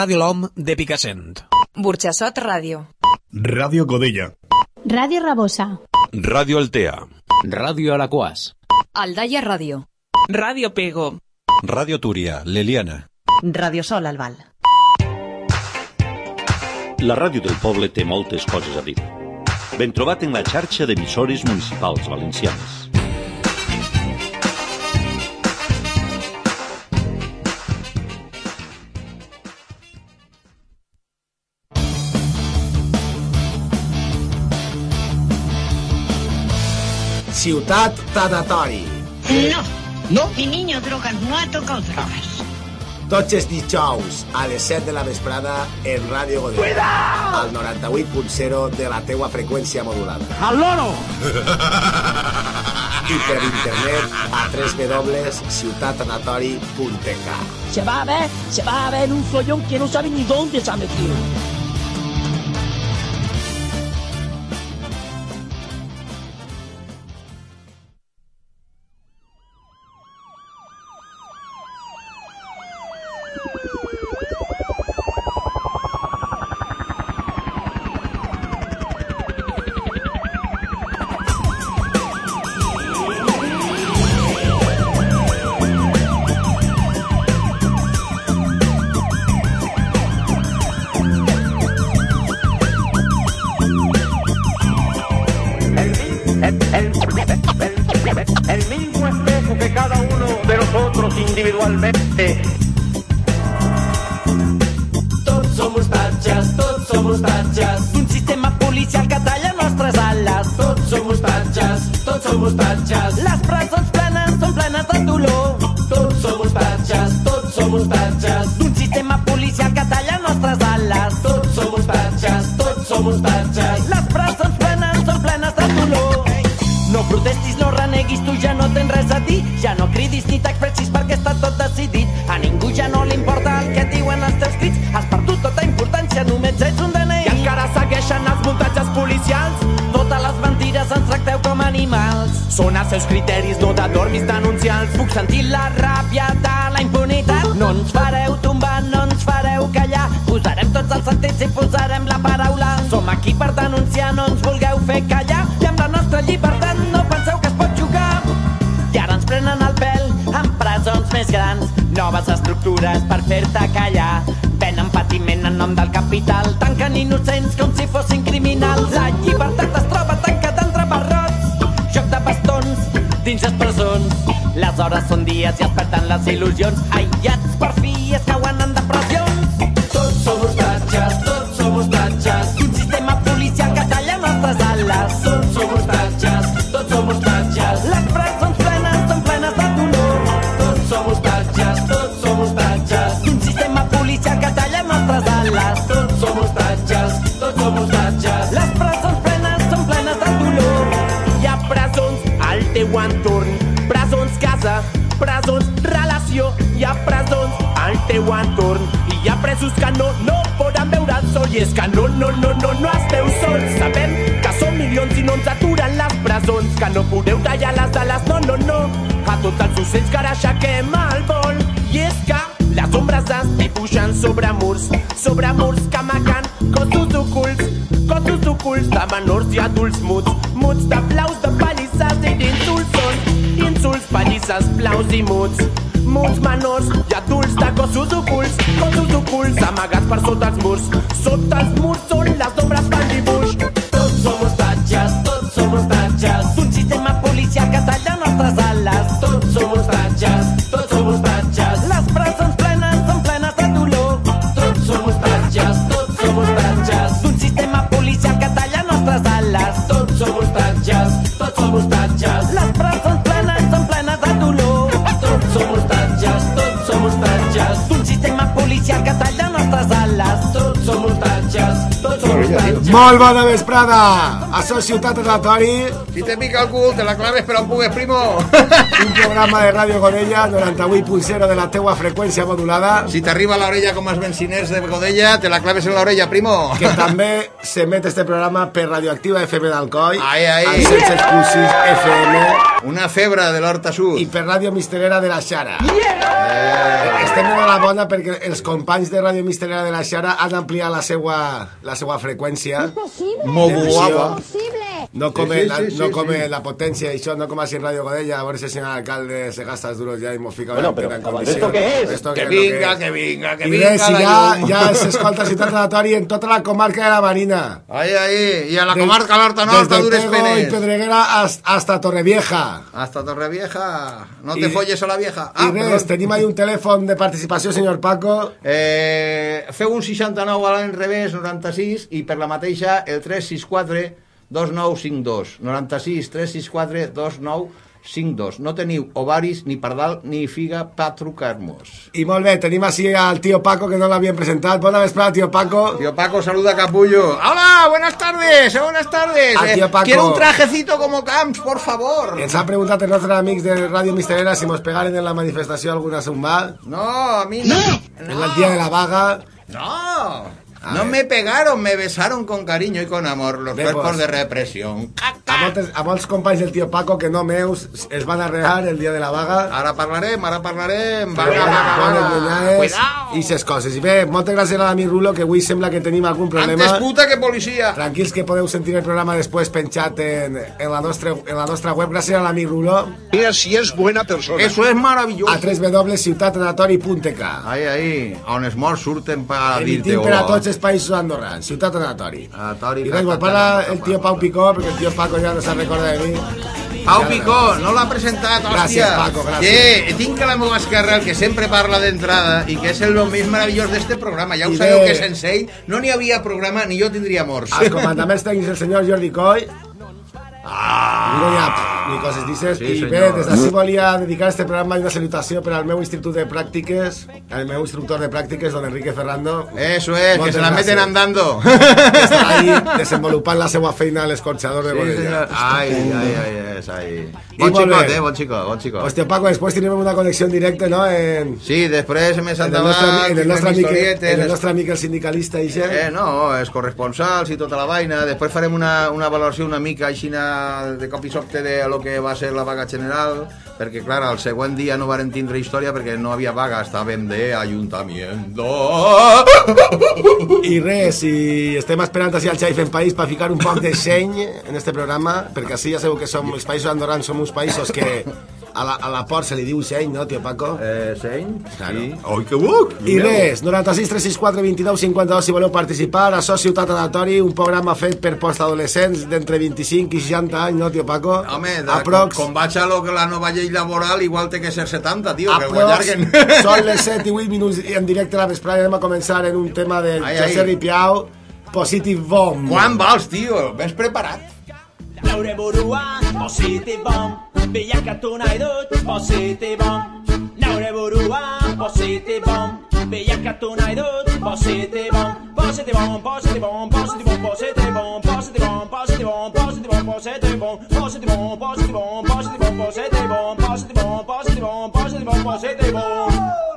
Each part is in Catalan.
Ràdio L'Om de Picassent. Burxassot Ràdio. Ràdio Godella. Ràdio Rabosa. Ràdio Altea. Ràdio Alaquàs. Aldaia Ràdio. Ràdio Pego. Ràdio Túria, l'Eliana. Radio Sol Albal. La ràdio del poble té moltes coses a dir. Ben trobat en la xarxa d'emissores municipals valencianes. Ciutat Tadatori. No. No? Mi niño drogas no ha tocado drogas. Tots els dijous a les 7 de la vesprada en Ràdio. Cuidao! Al 98.0 de la teua freqüència modulada. ¡Al loro! I per internet a www.ciutatanatori.tk Se va a ver, se va a ver un follón que no sabe ni dónde se ha metido. Ostatges, tots som ostatges. Un sistema policial que talla nostres ales. Tots som ostatges, tots som ostatges. Les Són els seus criteris, no t'adormis denunciants. Puc sentir la ràbia de la impunitat. No ens fareu tombar, no ens fareu callar. Posarem tots els sentits i posarem la paraula. Som aquí per denunciar, no ens vulgueu fer callar. I amb la nostra llibertat no penseu que es pot jugar. I ara ens prenen el pèl amb presons més grans. Noves estructures per fer-te callar. Venen patiment en nom del capital. Tanquen innocents com si fossin criminals. La llibertat Les hores són dies i es perden les il·lusions. Aïllats per fi Que no, el sol. I és que no, no, no, no, no esteu sols. Sabem que som milions i no ens aturen les presons. Que no podeu tallar les ales, no, no, no. A tots els ocells que ara aixequem el vol. I és que les ombres es sobre murs, sobre murs que amaguen cossos ocults, cossos ocults de menors i adults muts, muts de blaus, de pallisses i d'insults són insults, pallisses, blaus i muts, muts menors i adults de cossos ocults, cossos ocults amagats per sota els murs, sota els murs són les ombres fan Molt bona vesprada! Això és Ciutat Aleatori, Si te pica el cul, te la claves però pugues, primo. un programa de Ràdio Godella 98.0 de la teua freqüència modulada Si t'arriba a l'orella com els benciners de Godella, te la claves en l'orella, primo. que també s'emet este programa per Radioactiva FM d'Alcoi Ai, ai. al 107.6 FM Una febre de l'Horta Sud. I per Ràdio Misterera de la Xara. Yeah! Estem enhorabona perquè els companys de Ràdio Misterera de la Xara han ampliat la seva, la seva freqüència. Molt guapa. No come, Sí, la, sí, no sí, come sí. la potencia y yo no como así en Radio Godella, a ver si el señor alcalde se gasta duros ya y me fica Bueno, pero, en ¿esto qué es? Esto Que vinga, que vinga, que vinga res, i la ja, llum. ja s'escolta Ciutat Anatori en tota la comarca de la Marina. Ahí, ahí. Y a la comarca desde a dures Pego y penes. Pedreguera hasta, hasta Torrevieja. Hasta Torrevieja. No te folles a la vieja. Ah, perdón. tenim ahí un telèfon de participació, senyor Paco. Eh, feu un 69 a l'any revés, 96, i per la mateixa el 364 2952. 96 364 2952. No teniu ovaris, ni pardal, ni figa per trucar-nos. I molt bé, tenim així al tio Paco, que no l'havien presentat. Bona vesprada, tio Paco. Tío Paco, saluda a Capullo. ¡Hola! Buenas tardes, buenas tardes. Ah, tío Eh, Paco. Quiero un trajecito como Camps, por favor. Ens ha preguntat els nostres amics de Ràdio Misterera si mos pegaren en la manifestació alguna zumba. No, a mí no. En el día de la vaga. No. No me pegaron, me besaron con cariño y con amor los Vemos. cuerpos de represión. A moltes, a molts companys del tio Paco que no meus es van arrear el dia de la vaga. Ara parlarem, ara parlarem. Vaga, vaga, vaga. Cuidao. i ses coses. I bé, moltes gràcies a l'amic Rulo, que avui sembla que tenim algun problema. Antes puta que policía. Tranquils que podeu sentir el programa després penjat en, en, la, nostra, en la nostra web. Gràcies a l'amic Rulo. Mira si es buena persona. Eso es maravilloso. A www.ciutatanatori.k Ahí, ahí, on els morts surten per dir-te per a hola. tots els països andorrans. Ciutat Anatori. Anatori, I res, ta, ta, el tio Pau Picó, perquè el tio Paco ja no se'n recorda de mi. Pau Picó, no l'ha presentat, hòstia. Gràcies, Paco, gràcies. Que tinc a la meva esquerra el que sempre parla d'entrada i que és el més meravellós d'este programa. Ja ho sabeu que sense ell no n'hi havia programa ni jo tindria morts. Els comandaments tècnics el senyor Jordi Coll. Ah, ni coses dices. Sí, I bé, des d'ací volia dedicar este programa i una salutació per al meu institut de pràctiques, al meu instructor de pràctiques, don Enrique Ferrando. Eso es, que Moltes se la meten gràcies. andando. Que està ahí desenvolupant la seva feina a l'escorxador de Sí, senyor. Ai, ai, ai, és ahí. I Bon molt xicot, eh, bon xicot, bon xicot. Hòstia, Paco, després tindrem una connexió en directe, no? En, Sí, després més en el endavant, nostre, en el nostre, amic, en el nostre amic el sindicalista, i Eh, no, els corresponsals i tota la vaina. Després farem una, una valoració una mica així de cop i sobte de lo que va ser la vaga general, perquè, clar, el següent dia no varen tindre història perquè no havia vaga, estàvem de ayuntamiento. I res, i estem esperant així al Xai fent país per ficar un poc de seny en este programa, perquè així ja sabeu que som els països andorrans som uns països que a la, a la port se li diu seny, no, tio Paco? Eh, seny? Claro. Sí. Ai, que buc! I res, 96 364 22 52 si voleu participar, a Ciutat Anatori, un programa fet per postadolescents d'entre 25 i 60 anys, no, tio Paco? Home, de, Aprox, com, com vaig a lo que la nova llei laboral, igual té que ser 70, tio, que ho aprox, allarguen. són les 7 i 8 minuts en directe a la vesprada anem a començar en un tema Ai, José ai. Ripiau, Positive Bomb. Quan vols, tio? Vés preparat. Neure burua positibon Bilakatu nahi dut positibon Neure burua positibon Bilakatu nahi dut positibon Positibon, positibon, positibon, positibon Positibon, positibon, positibon, positibon Positibon, positibon, positibon, positibon Positibon, positibon, positibon, positibon Positibon, positibon, positibon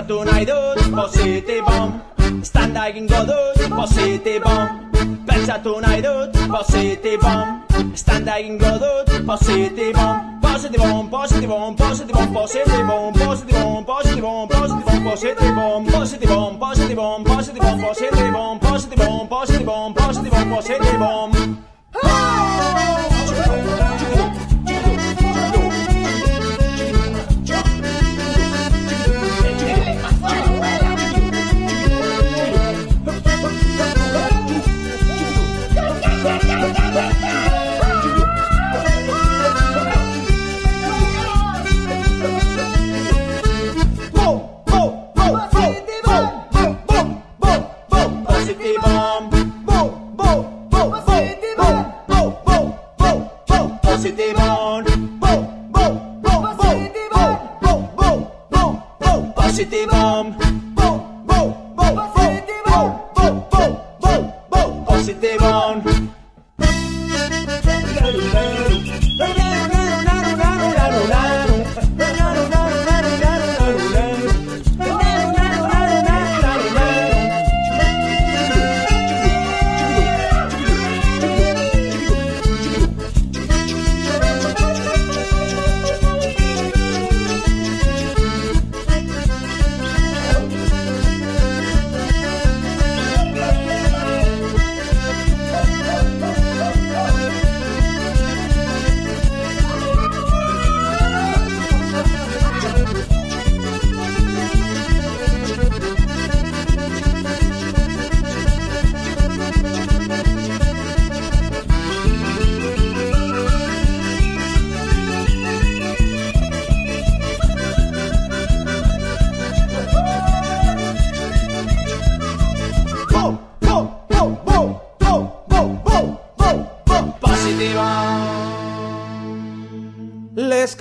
ça tourne à d'autres, passer tes bombes. Stand digging go d'autres, passer tes bombes. Pelle ça positive à d'autres, passer positive bomb. Positive digging positive d'autres, positive tes positive Passer tes bombes, passer tes bombes, passer tes bombes, passer tes bombes, passer tes bombes, passer tes bombes, passer tes bombes.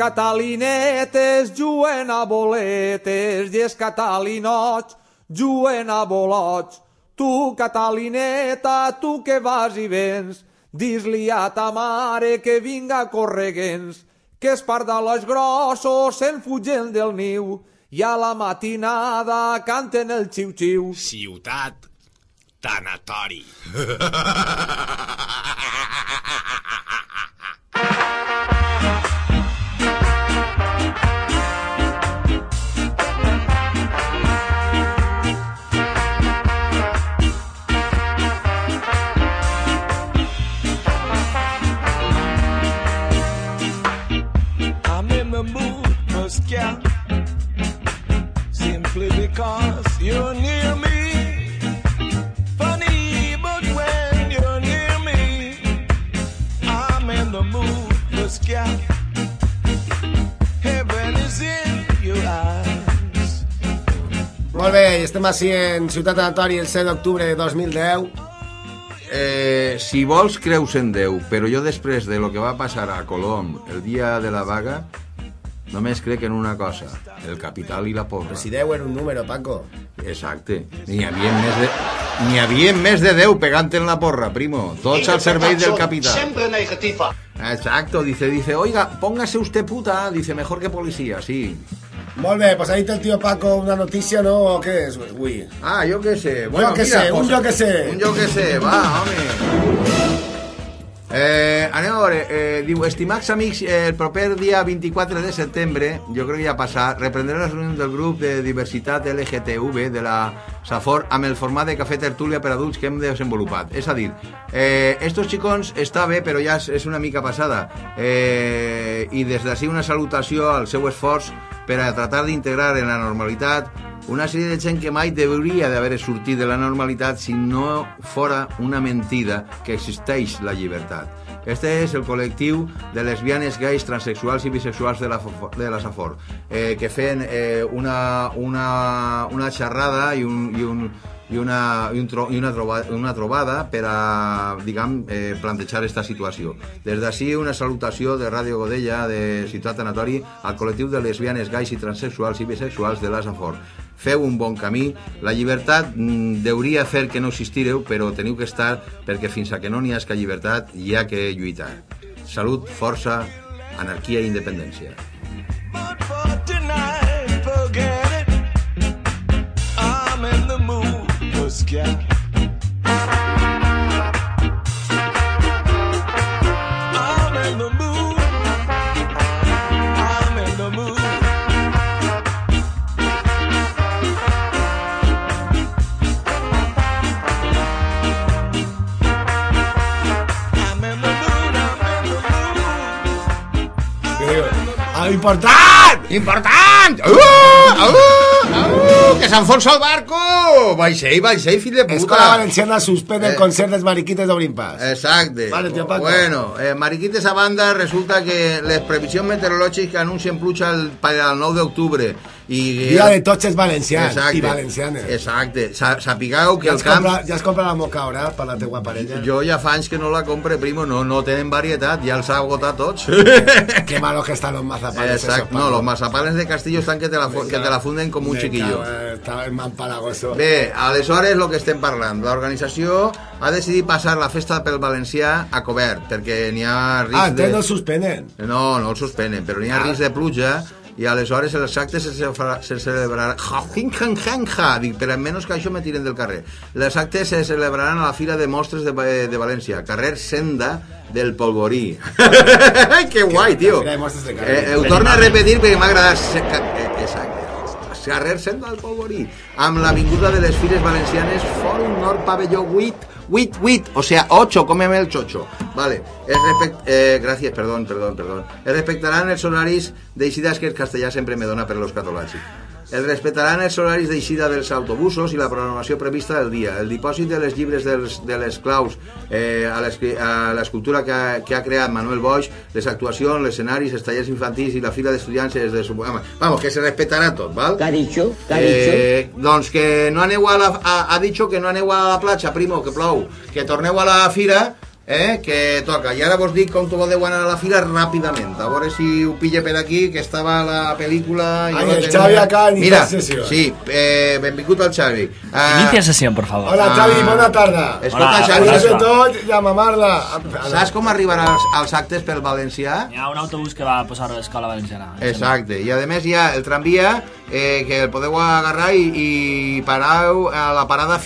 Catalinetes juguen a boletes i els catalinots juguen a bolots. Tu, catalineta, tu que vas i vens, dis-li a ta mare que vinga correguents, que els pardalots grossos se'n fugen del niu i a la matinada canten el xiu-xiu. Ciutat tanatori. Molt bé, i estem així en Ciutat Anatori el 7 d'octubre de 2010. Eh, si vols, creus en Déu, però jo després de lo que va passar a Colom el dia de la vaga, només crec en una cosa, el capital i la porra. Si 10 era un número, Paco. Exacte. N'hi havia més de... N'hi havia més de 10 pegant en la porra, primo. Tots al servei del capital. Siempre negativa. Exacto, dice, dice, oiga, póngase usted puta, dice, mejor que policía, sí. Molt bé, pues ahí té el tío Paco una notícia, ¿no? ¿O qué es, güey? Ah, yo qué sé. Bueno, Yo qué mira, sé, un yo qué sé. Un yo que sé, va, home. Eh, anem a veure, eh, diu, estimats amics, eh, el proper dia 24 de setembre, jo crec que ja ha passat, reprendré les reunions del grup de diversitat LGTV de la Safor amb el format de cafè tertúlia per adults que hem desenvolupat. És a dir, eh, estos xicons està bé, però ja és, és una mica passada. Eh, I des d'ací una salutació al seu esforç per a tratar d'integrar en la normalitat una sèrie de gent que mai hauria d'haver sortit de la normalitat si no fora una mentida que existeix la llibertat. Este és el col·lectiu de lesbianes, gais, transexuals i bisexuals de la, de la Safor, eh, que feien eh, una, una, una xerrada i un, i un, i una, i un tro, i una, troba, una trobada per a, diguem, eh, plantejar aquesta situació. Des d'ací una salutació de Ràdio Godella, de Ciutat Anatori, al col·lectiu de lesbianes, gais i transexuals i bisexuals de la Safor. Feu un bon camí. La llibertat mm, deuria fer que no existireu, però teniu que estar perquè fins a que no n'hi hagi llibertat hi ha que lluitar. Salut, força, anarquia i independència. For important! Important! Uh, uh, uh, que s'enfonsa el barco! Vaixell, vaixell, fill de puta! Escola Valenciana suspèn el Eh. concert dels mariquites d'Obrim Pas. Exacte. Vale, tío Paco. Bueno, eh, mariquites a banda, resulta que les previsions meteorològiques anuncien pluja el, per al 9 d'octubre I, Dia de tots els valencians i valencianes. Exacte. Sa- Sapigueu que Ja el camp... comprat, ja has comprat la moca ara per la teua parella? Jo ja fa anys que no la compre, primo, no, no tenen varietat, ja els ha agotat tots. Qué malos que están los mazapanes. Exacto, no, los mazapanes de Castillo están que te la, que te la funden com un Me chiquillo. Estava en empalagoso. Bé, aleshores el que estem parlant, l'organització ha decidit passar la festa pel valencià a cobert, perquè n'hi ha risc Ah, de... no suspenen. No, no el suspenen, però n'hi ha Ah. risc de pluja i aleshores els actes se, se celebraran... Dic, però menys que això me tiren del carrer. Els actes se celebraran a la Fira de Mostres de, de València, carrer Senda del Polvorí. que guai, tio. Carrer. Eh, ho torno a repetir perquè m'ha agradat. Carrer Senda del Polvorí. Amb l'avinguda de les Fires Valencianes, Fòrum Nord Pavelló 8, 8, 8, o sea, 8, cómeme el chocho. Vale. Es respect, eh, gracias, perdón, perdón, perdón. Es respectaran els horaris d'eixides que el castellà sempre me dona per los catolàgics. Es respectaran els horaris d'eixida dels autobusos i la programació prevista del dia. El dipòsit de les llibres dels, de les claus eh, a l'escultura que, ha, que ha creat Manuel Boix, les actuacions, els escenaris, els tallers infantils i la fila d'estudiants de su... Vamos, que se respetarà tot, val? ¿Qué ha dicho? ¿Qué ha Eh, doncs que no aneu a la... Ha, ha dicho que no aneu a la platja, primo, que plou. Que torneu a la fira, eh, que toca. I ara vos dic com tu podeu anar a la fira ràpidament. A veure si ho pille per aquí, que estava la pel·lícula... i Ai, no el tenia- Xavi acaba d'iniciar Mira, sessió. sí, eh, benvingut al Xavi. Ah, Inicia sesión, por favor. Hola, Xavi, bona tarda. Escolta, Hola, Xavi, Hola. tot, ja mamarla. saps com arribar als, als actes pel valencià? Hi ha un autobús que va a posar a l'escola valenciana. Exacte, i a més hi ha el tramvia eh, que el podeu agarrar i, i parau a la parada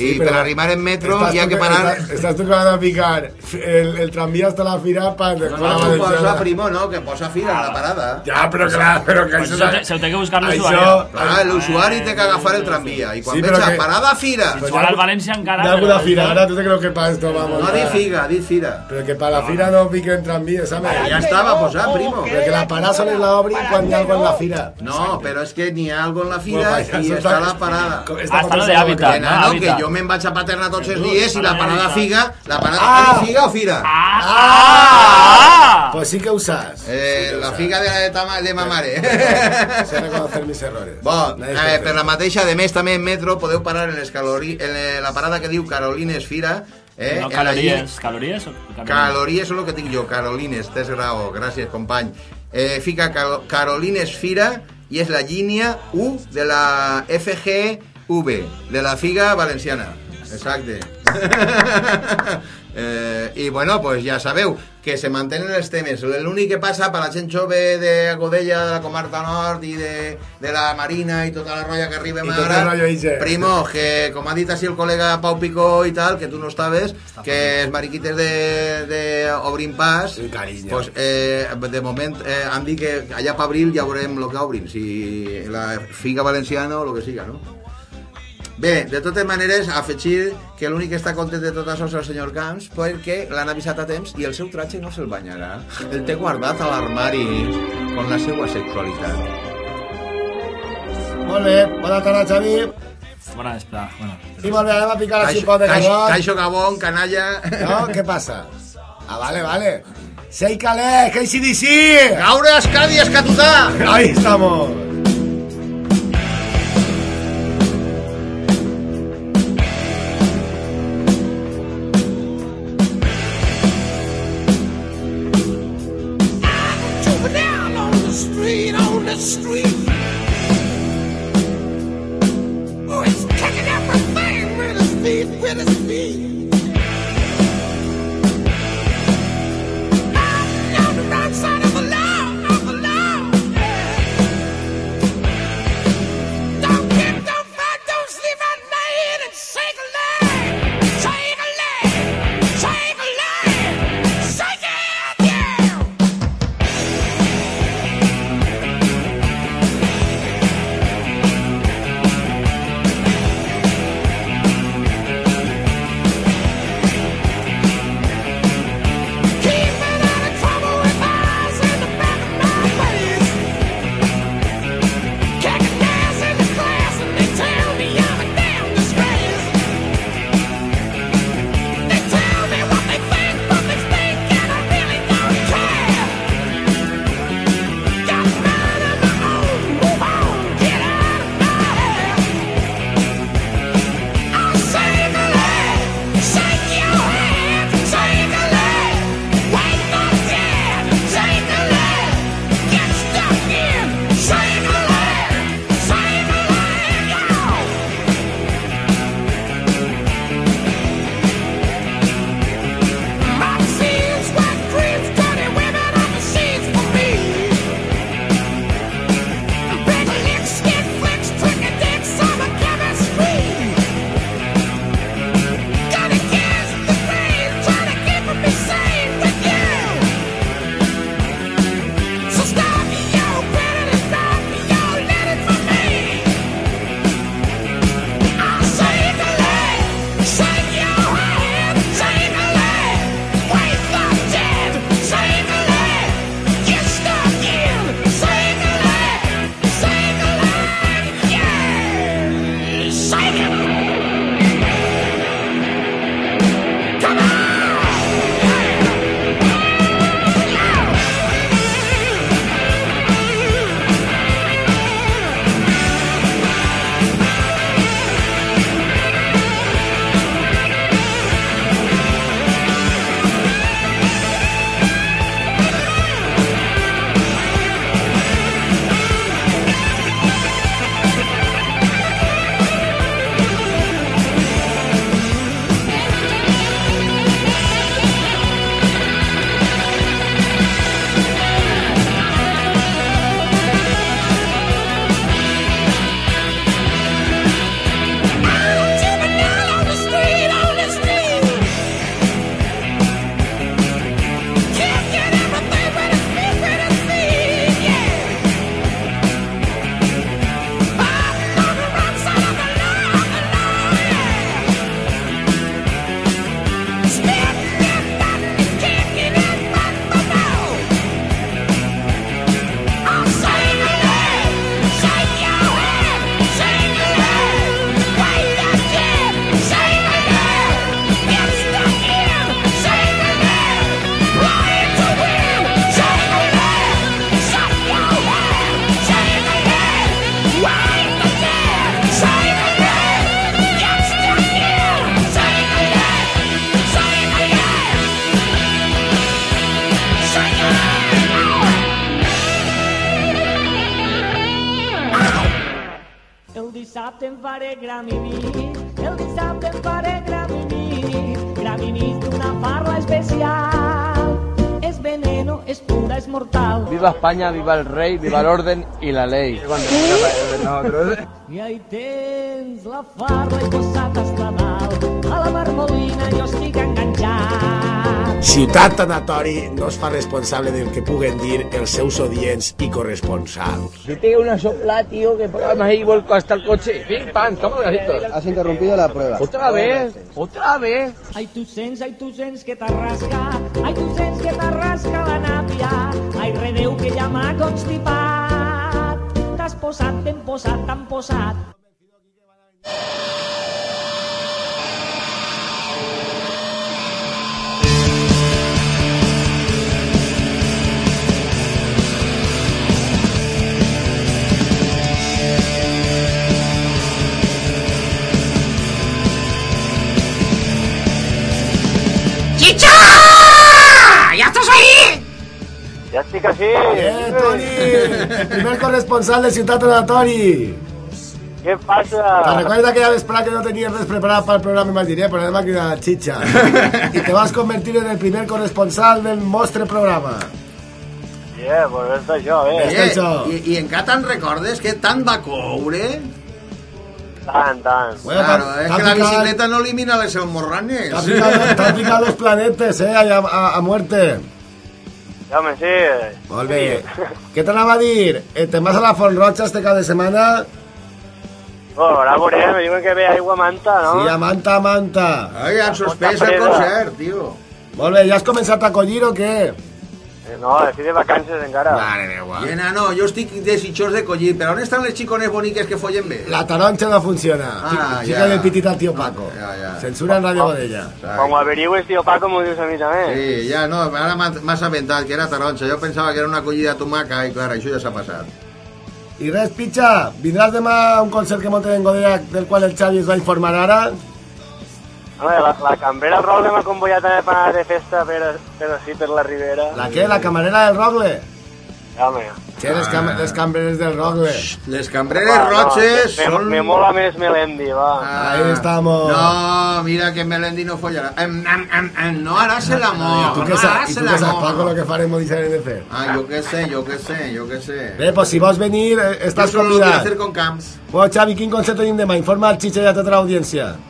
Fira. I per arribar en metro Estàs hi ha tu que que- parar... Estàs, estàs tu que vas a picar el, el tranvía hasta la fira para No, después no, la tu posa valenciana. primo, no, que posa fira en la parada. Ja, però clar, però que Pues això... se, te- se lo tiene que buscar Això- l'usuari. Ah, l'usuari té que agafar el tramvia. I quan Sí, sí, però veig a que- parada Fira... Pues Igual al Valencia encara... De alguna pero- fira, ahora tú te crees que para esto vamos. No, para- di figa, di fira. Pero que para la fira no piquen tranvía, ¿sabes? Ja estava posat, primo. Pero que la parada solo la obrin cuando hay algo en la fira. No, però és que n'hi ha algo en la Bueno, fira vaya, i eso està está- la parada. Está Hasta lo de compensado, hábitat, Que, no? nano, que Hábitat. Jo me'n vaig a paterna tots els dies i la parada figa... La parada ah. figa o fira? ¡Ah! Pues sí que usas. Eh, la figa de, de, tama, de ma mare. Sé reconocer mis errores. Bon, eh, per la mateixa, de més, també en metro podeu parar en, les calori... en eh, la parada que diu Carolines Fira. Eh, No, en la calorías. ¿Calorías o calorías? Calories és el que dic jo, Carolines, tens raó, gràcies company. Eh, fica Carolines Fira i és la línia 1 de la FGV, de la figa valenciana. Exacte. eh, I bueno, pues ja sabeu que se mantenen els temes. L'únic que passa per la gent jove de Godella, de la comarca nord i de, de la Marina i tota la rolla que tot ara, primo, que com ha dit així el col·lega Pau Picó i tal, que tu no estaves, que els mariquites de, de Obrim Pas, carinyo. pues, eh, de moment eh, han dit que allà per abril ja veurem el que obrin, si la figa valenciana o el que siga, no? Bé, de totes maneres, afegir que l'únic que està content de tot això és el senyor Camps perquè l'han avisat a temps i el seu tratge no se'l banyarà. El té guardat a l'armari con la seva sexualitat. Molt bé, bona tarda, Xavi. Bueno, espera, bueno. I molt bé, anem a picar un pot de caixo, carbón. caixo Gabón, canalla... No, què passa? Ah, vale, vale. Sei calé, que sí, sí. Gaure Escadi Escatutà! Ahí estamos. The street. Say em faré gramini, el dissabte em faré gramini, gramini d'una parla especial. És veneno, és pura, és mortal. Viva España, viva el rey, viva el orden y la ley. I ahí tens la farla i posat. A la marmolina jo estic enganxat. Ciutat Tanatori no es fa responsable del que puguen dir els seus odients i corresponsals. Si te una sopla, tío, que programa ahí vuelco hasta el coche. Pim, pam, toma gasitos. Has interrumpido la prueba. ¿Otra vez? ¿Otra vez? Ai, tu sents, ai, tu sents que t'arrasca, ai, tu sents que t'arrasca la nàpia, ai, redeu que ja m'ha constipat. T'has posat, t'hem posat, t'han posat. Ya estic així. Eh, Toni! El primer corresponsal de Ciutat Tanatori! Què passa? Te recuerda aquella vesprada que no tenies res preparat per al programa i m'has dit, eh, però anem a cridar la xitxa. I te vas convertir en el primer corresponsal del nostre programa. Yeah, pues és això, eh? És això. I, I encara te'n recordes que tant va coure? Tant, tant. Bueno, Claro, t'ha- es t'ha que la picat- bicicleta no elimina les almorranes. T'ha picado, t'ha picado los planetes, eh, a, a, a muerte. Ja me sí. Molt bé. Què t'anava a dir? Eh, te'n vas a la Font Roja este cap de setmana? Bueno, ahora veurem, me diuen que ve aigua manta, no? Sí, a manta, a manta. Ai, han suspès el concert, tio. Molt bé, ja has començat a collir o què? Eh, No, estic de vacances encara. Mare meva. No, jo estic desitjós de collir, però on estan les xicones boniques que follen bé? La taronja no funciona. Ah, Fica ja. el pitit al tío Paco. Ja, ja. Censura en Radio Godella. Ho averigües, tio Paco, m'ho dius a mi també. Sí, ja no, ara m'ha m'ha assabentat que era taronja. Jo pensava que era una collida tomaca i clar, això ja s'ha passat. I res, pitxa, vindràs demà a un concert que monten en Godella del qual el Xavi es va informar ara? Home, la, la cambrera Rogle m'ha convoiat també per anar de festa, però, però sí, per la Ribera. La què? La camarera del Rogle? Home. Che, les, cam les cambreres del Rogle. Les cambreres roches me, són... Me mola més Melendi, va. Ahí estamos. No, mira que Melendi no follarà. Em, em, em, em, no haràs el amor, ¿Y tú no qué sabes, haràs ¿y tú el qué sabes, Paco, lo que faremos saben de fer? Ah, yo qué sé, yo qué sé, yo qué sé. Bé, pues si vols venir, eh, estàs solo lo voy a convidat. hacer con camps. Bueno, Xavi, quin concert tenim demà? Informa al Xitxa i a tota l'audiència. Pues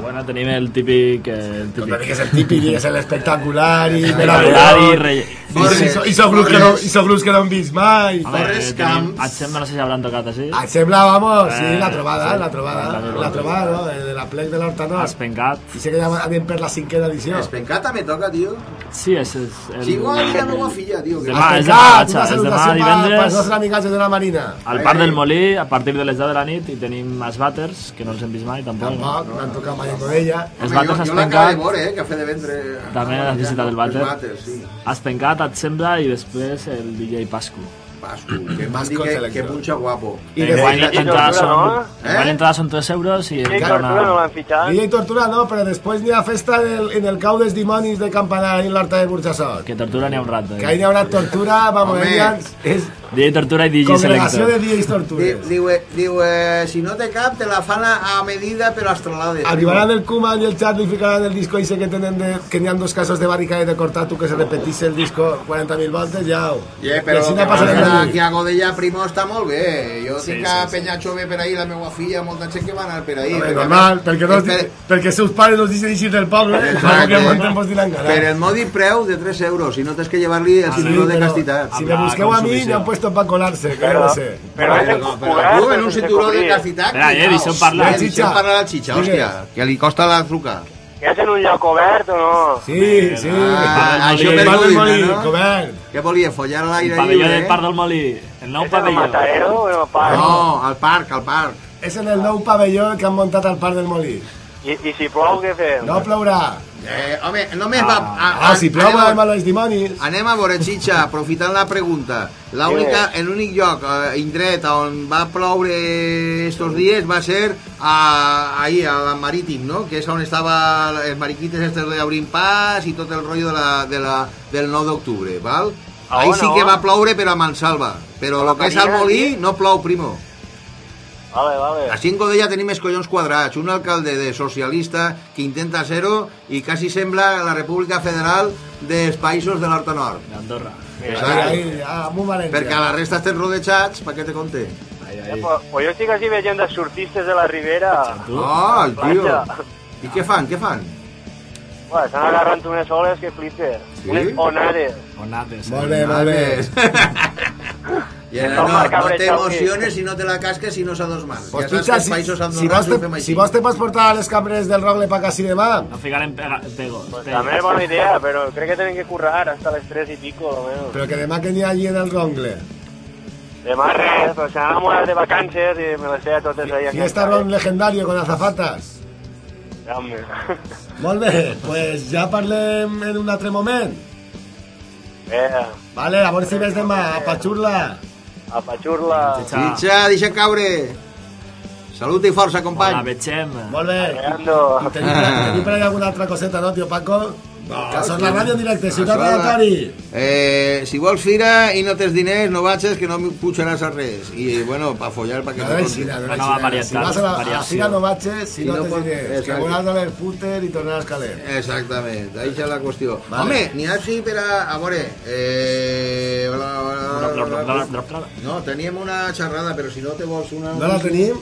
bueno, tenim el típic... eh, El típic. No digues el típic, digues el espectacular i Espectacular i re- I, so, i, so grups que no, I grups que no hem vist mai. Home, eh, tenim, et sembla, no sé si hauran tocat així. Et sembla, vamos, sí, Eh, la trobada, sí. la trobada, També la trobada, no? De la plec de l'Hortanor. Espencat. I sé que ja anem per la cinquena edició. Espencata me toca, tío. Sí, és... és el, Si igual la meva filla, tío. Que... Demà, és Espencat, demà, és demà divendres. als nostres amigats de la Marina. Al Parc del Molí, a partir de les 10 de la nit, i tenim els vàters, que no els hem vist mai, tampoc. Tampoc, no han tocat mai en Godella. Els Home, vàters jo, l'acabo de veure, eh, cafè de ventre. també has visitat el vàter. Els vàters, sí. has pencat, et sembla, i després el DJ Pascu. Pascu, que m'han Vasco dit que, Selector. que punxa guapo. I Eh, guany de... l'entrada són, no? Eh? guany l'entrada són 3 euros i Sí, encara Tortura no una... l'han fitxat. DJ Tortura no, però després n'hi ha festa del, en el cau dels dimonis de Campanar en l'Horta de Burjassot. Que tortura n'hi ha un rato. Que ahí n'hi haurà tortura, vamos, Home. ella és DJ Tortura i DJ congregació Selector. de DJs Di- tortures. Diu, eh, diu eh, si no te cap, te la fan a, a medida, però astrolades. Arribaran el Kuman y el chat y ficarán el disco y sé que tienen de, que n'hi ha dos casos de barricada y de cortar tú que se repetís el disco 40.000 voltes, ja. Yeah, I però així que, no passarem passa la que nit. a Godella Primo està molt bé. Jo Sí, tinc sí, a sí. Penya Xove per ahí, la meva filla, molta gent que va anar per ahí. Home, perquè- normal, perquè, no, per, perquè seus pares nos dicen eixir del poble, eh? Que aguanten vos diran per el modi preu de 3 euros, i no tens que llevar-li el Ah, cinturó Sí, de castitat. Si me busqueu a mi, me han puesto para colarse, que no sé. però No, tu en un cinturó de castitat... Espera, eh, deixa'm parlar. Deixa'm parlar al xitxa, hòstia, que li costa la truca. Que és en un lloc obert o no? Sí, sí. Ah, Parc del això Molí. per Parc del Molí, no? cobert. Què volia, follar a El l'aire pavelló lliure? del eh? Parc del Molí. El nou És pavelló. Matadero o el parc? No, al parc, al parc. És en el nou pavelló que han muntat al Parc del Molí. I, I si plou, què fem? No plourà. Eh, home, només va... Ah, si plou, anem, anem a, a los dimonis. anem a veure, Xitxa, aprofitant la pregunta. L'única, l'únic lloc, eh, indret, on va ploure estos dies va ser a, ahí, al Marítim, no? Que és on estava els mariquites estos d'Obrim Pas i tot el rotllo de la, de la, del 9 d'octubre, val? Ahí on, sí que va ploure, però a Mansalva. Però el que és al Molí no plou, primo. Vale, vale. A Cinco d'ella tenim els collons quadrats, un alcalde de socialista que intenta ser-ho i quasi sembla la República Federal dels països de l'Horta Nord. D'Andorra. Ah. Perquè a la resta estem rodejats, per què te conté? Ja, pues, pues jo estic així veient els surfistes de la Ribera. Ah, el tio. I què fan, què fan? Bueno, estan agarrant unes oles que flipes. Sí? Onades. Onades. Molt bé, molt bé. I ara, no, no t'emociones si no te la casques si no sa dos mans. Pues ja saps que els països si, fem te, si vos te pots portar les cambres del rogle pa casi demà, No ficarem pega, pegos. Pues pegos. també és bona idea, però crec que tenen que currar hasta les 3 i pico, almenys. però que demà que n'hi ha allí en el rogle. Demà res, pues se n'anam unes de vacances i me les sé totes ahí. Fiesta ron legendario con azafatas. Home. Molt bé, pues ja parlem en un altre moment. Eh, Vale, a veure si ves demà, a Pachurla. a Pachurla. Fitxa, deixa caure. Salut i força, company. La vegem. Molt bé. Arreando. I tenim, tenim per alguna altra coseta, no, tio Paco? Que són la ràdio en directe, Ciutat Això, Aleatori. Eh, si vols fira i no tens diners, no vagis, que no pujaràs a res. I, bueno, pa follar, pa que No no xina. varietat, Si vas a la, a la fira no vaig, si Si no no tens pot- diners. Que exacte. hauràs d'anar puter i tornar al caler. Exactament, això és la qüestió. Vale. Home, n'hi ha així per a... A veure... Eh... bla, bla, bla, bla, bla. No, teníem una xerrada, però si no te vols una... No la tenim?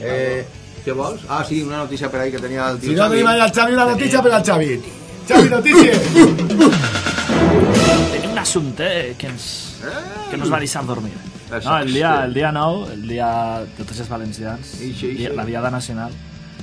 Eh, què vols? Ah, sí, una notícia per ahí que tenia el tio Si no Xavi. tenim allà el Xavi, una notícia per al Xavi. Xavi, notícies! Tenim un assumpte que ens, que nos va deixar dormir. No, el dia, el dia 9, el dia de tots els valencians, Ixe, ixe. dia- la Diada Nacional,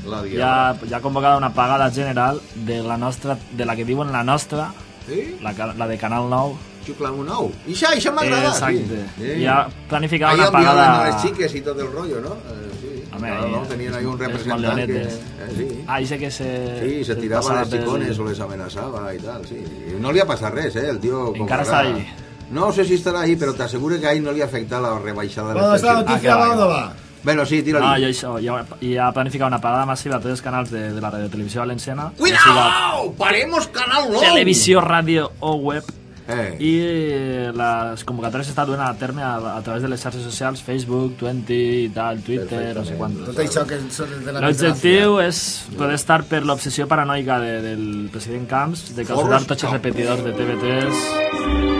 La ja, diada. ja ha convocat una pagada general de la nostra, de la que diuen la nostra, Sí? la, la de Canal 9. Xucla un nou. I això, això m'agrada. Exacte. Sí. I ha planificat Ahí una enviaven pagada... a les xiques i tot el rollo, no? Eh, sí. Home, Claro, no? Tenien ahí un representant que... malleonetes. Eh, sí. Ah, i sé que se... Sí, se tirava passava les pel- xicones o les amenaçava i tal, sí. I no li ha passat res, eh, el tio... Encara ara- està ahí. No sé si estarà ahí, però t'asseguro que a ell no li ha afectat la rebaixada de Bueno, les esta pensions. noticia va no va? Bueno, sí, No, tira-li. i això, i ha, i ha planificat una pagada massiva a tots els canals de, de la Radio Televisió Valenciana. Cuidao! Paremos canal siga nou! Televisió, ràdio o web. Eh. I eh, les convocatòries s'estan duent a terme a, a través de les xarxes socials, Facebook, Twenty i tal, Twitter, no sé quantos. Tot això que són de la L'objectiu és poder estar per l'obsessió paranoica de, del president Camps de Forrest tots els repetidors de TV3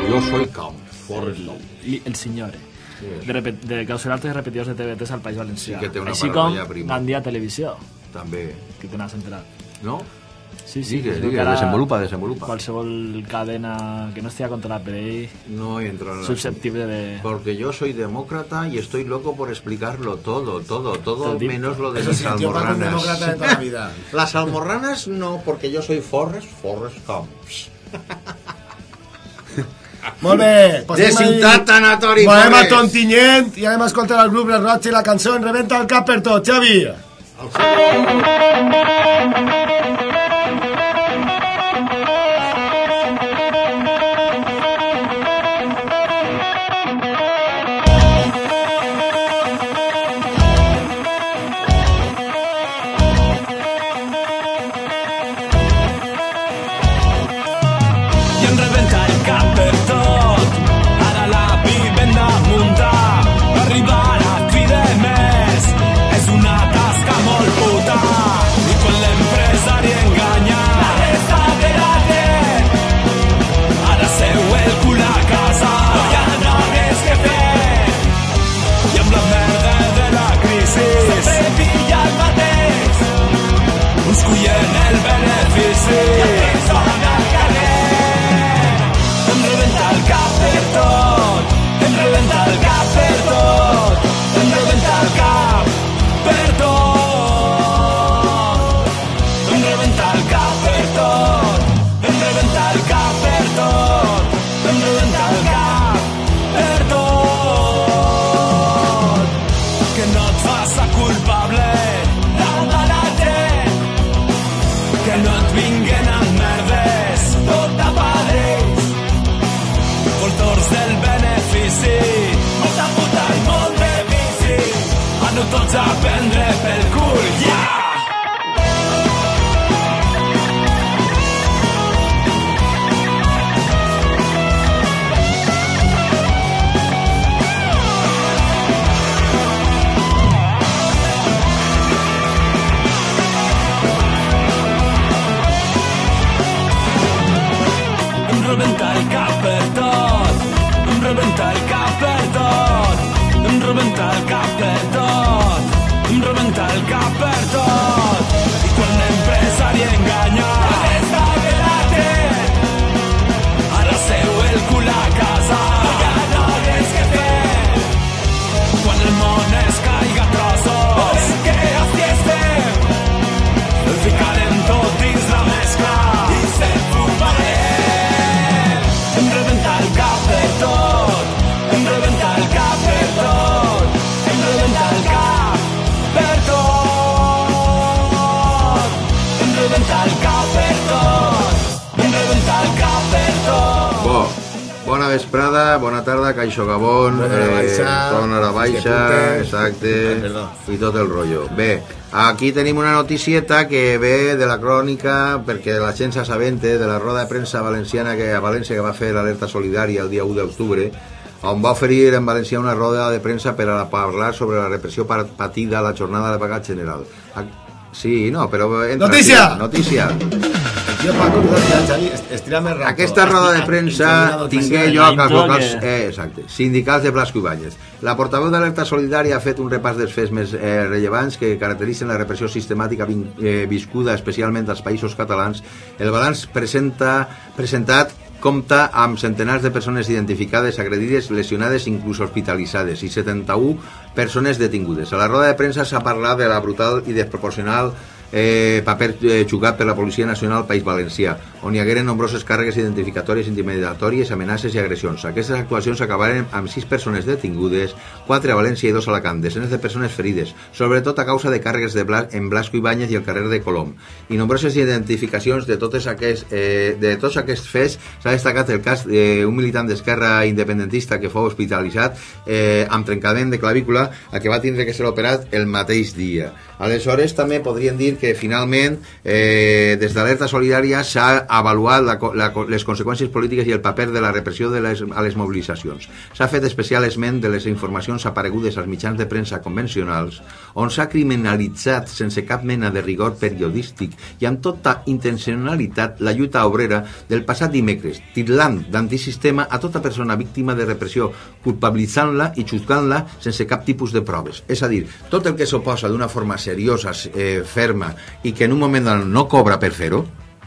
Jo soy Camps, Forrest Camps. i el senyor de, repet, de clausurar tots els repetidors de TV3 al País Valencià. Sí que té una Així com paranoia prima. Gandia Televisió, També. que te n'has enterat. No? Sí, sí, Digue, digue, desenvolupa, desenvolupa. Qualsevol cadena que no estigui controlada per ell No entro en la... susceptible de... Porque yo soy demócrata y estoy loco por explicarlo todo, todo, todo, menos lo de Eso es almorranas. demócrata de toda la vida. Las almorranas no, porque yo soy Forrest, Forrest Camps. Molt bé. De ciutat tanatori, Volem a. Tontinyent i anem a escoltar el grup Les Roig i la cançó en Reventa el cap per tot. Xavi. Aquí tenim una noticieta que ve de la crònica, perquè la gent s'assabente de la roda de premsa valenciana que a València que va fer l'alerta solidària el dia 1 d'octubre, on va oferir en València una roda de premsa per a parlar sobre la repressió pa- patida a la jornada de vaga general. A- Sí, no, però... Notícia! tira, Notícia! Jo, Paco, Xavi, est- estira més rato. Aquesta roda de premsa tingué lloc als locals eh, exacte, sindicals de Blasco Ibáñez. La portaveu d'Alerta Solidària ha fet un repàs dels fets més eh, rellevants que caracteritzen la repressió sistemàtica vin, eh, viscuda especialment als països catalans. El balanç presenta, presentat compta amb centenars de persones identificades, agredides, lesionades, inclús hospitalitzades, i 71 persones detingudes. A la roda de premsa s'ha parlat de la brutal i desproporcional eh, paper eh, jugat per la Policia Nacional País Valencià, on hi hagueren nombroses càrregues identificatòries, intimidatòries, amenaces i agressions. Aquestes actuacions acabaren amb sis persones detingudes, quatre a València i dos a Alacant, desenes de persones ferides, sobretot a causa de càrregues de Blas, en Blasco Ibáñez i el carrer de Colom. I nombroses identificacions de, totes aquests, eh, de tots aquests fets s'ha destacat el cas d'un militant d'Esquerra independentista que fou hospitalitzat eh, amb trencament de clavícula a que va tindre que ser operat el mateix dia. Aleshores, també podríem dir que finalment eh, des d'Alerta Solidària s'ha avaluat la, la, les conseqüències polítiques i el paper de la repressió de les, a les mobilitzacions. S'ha fet especial esment de les informacions aparegudes als mitjans de premsa convencionals on s'ha criminalitzat sense cap mena de rigor periodístic i amb tota intencionalitat la lluita obrera del passat dimecres, titlant d'antisistema a tota persona víctima de repressió, culpabilitzant-la i juzgant-la sense cap tipus de proves. És a dir, tot el que s'oposa d'una forma seriosa, eh, ferma i que en un moment no cobra per fer-ho,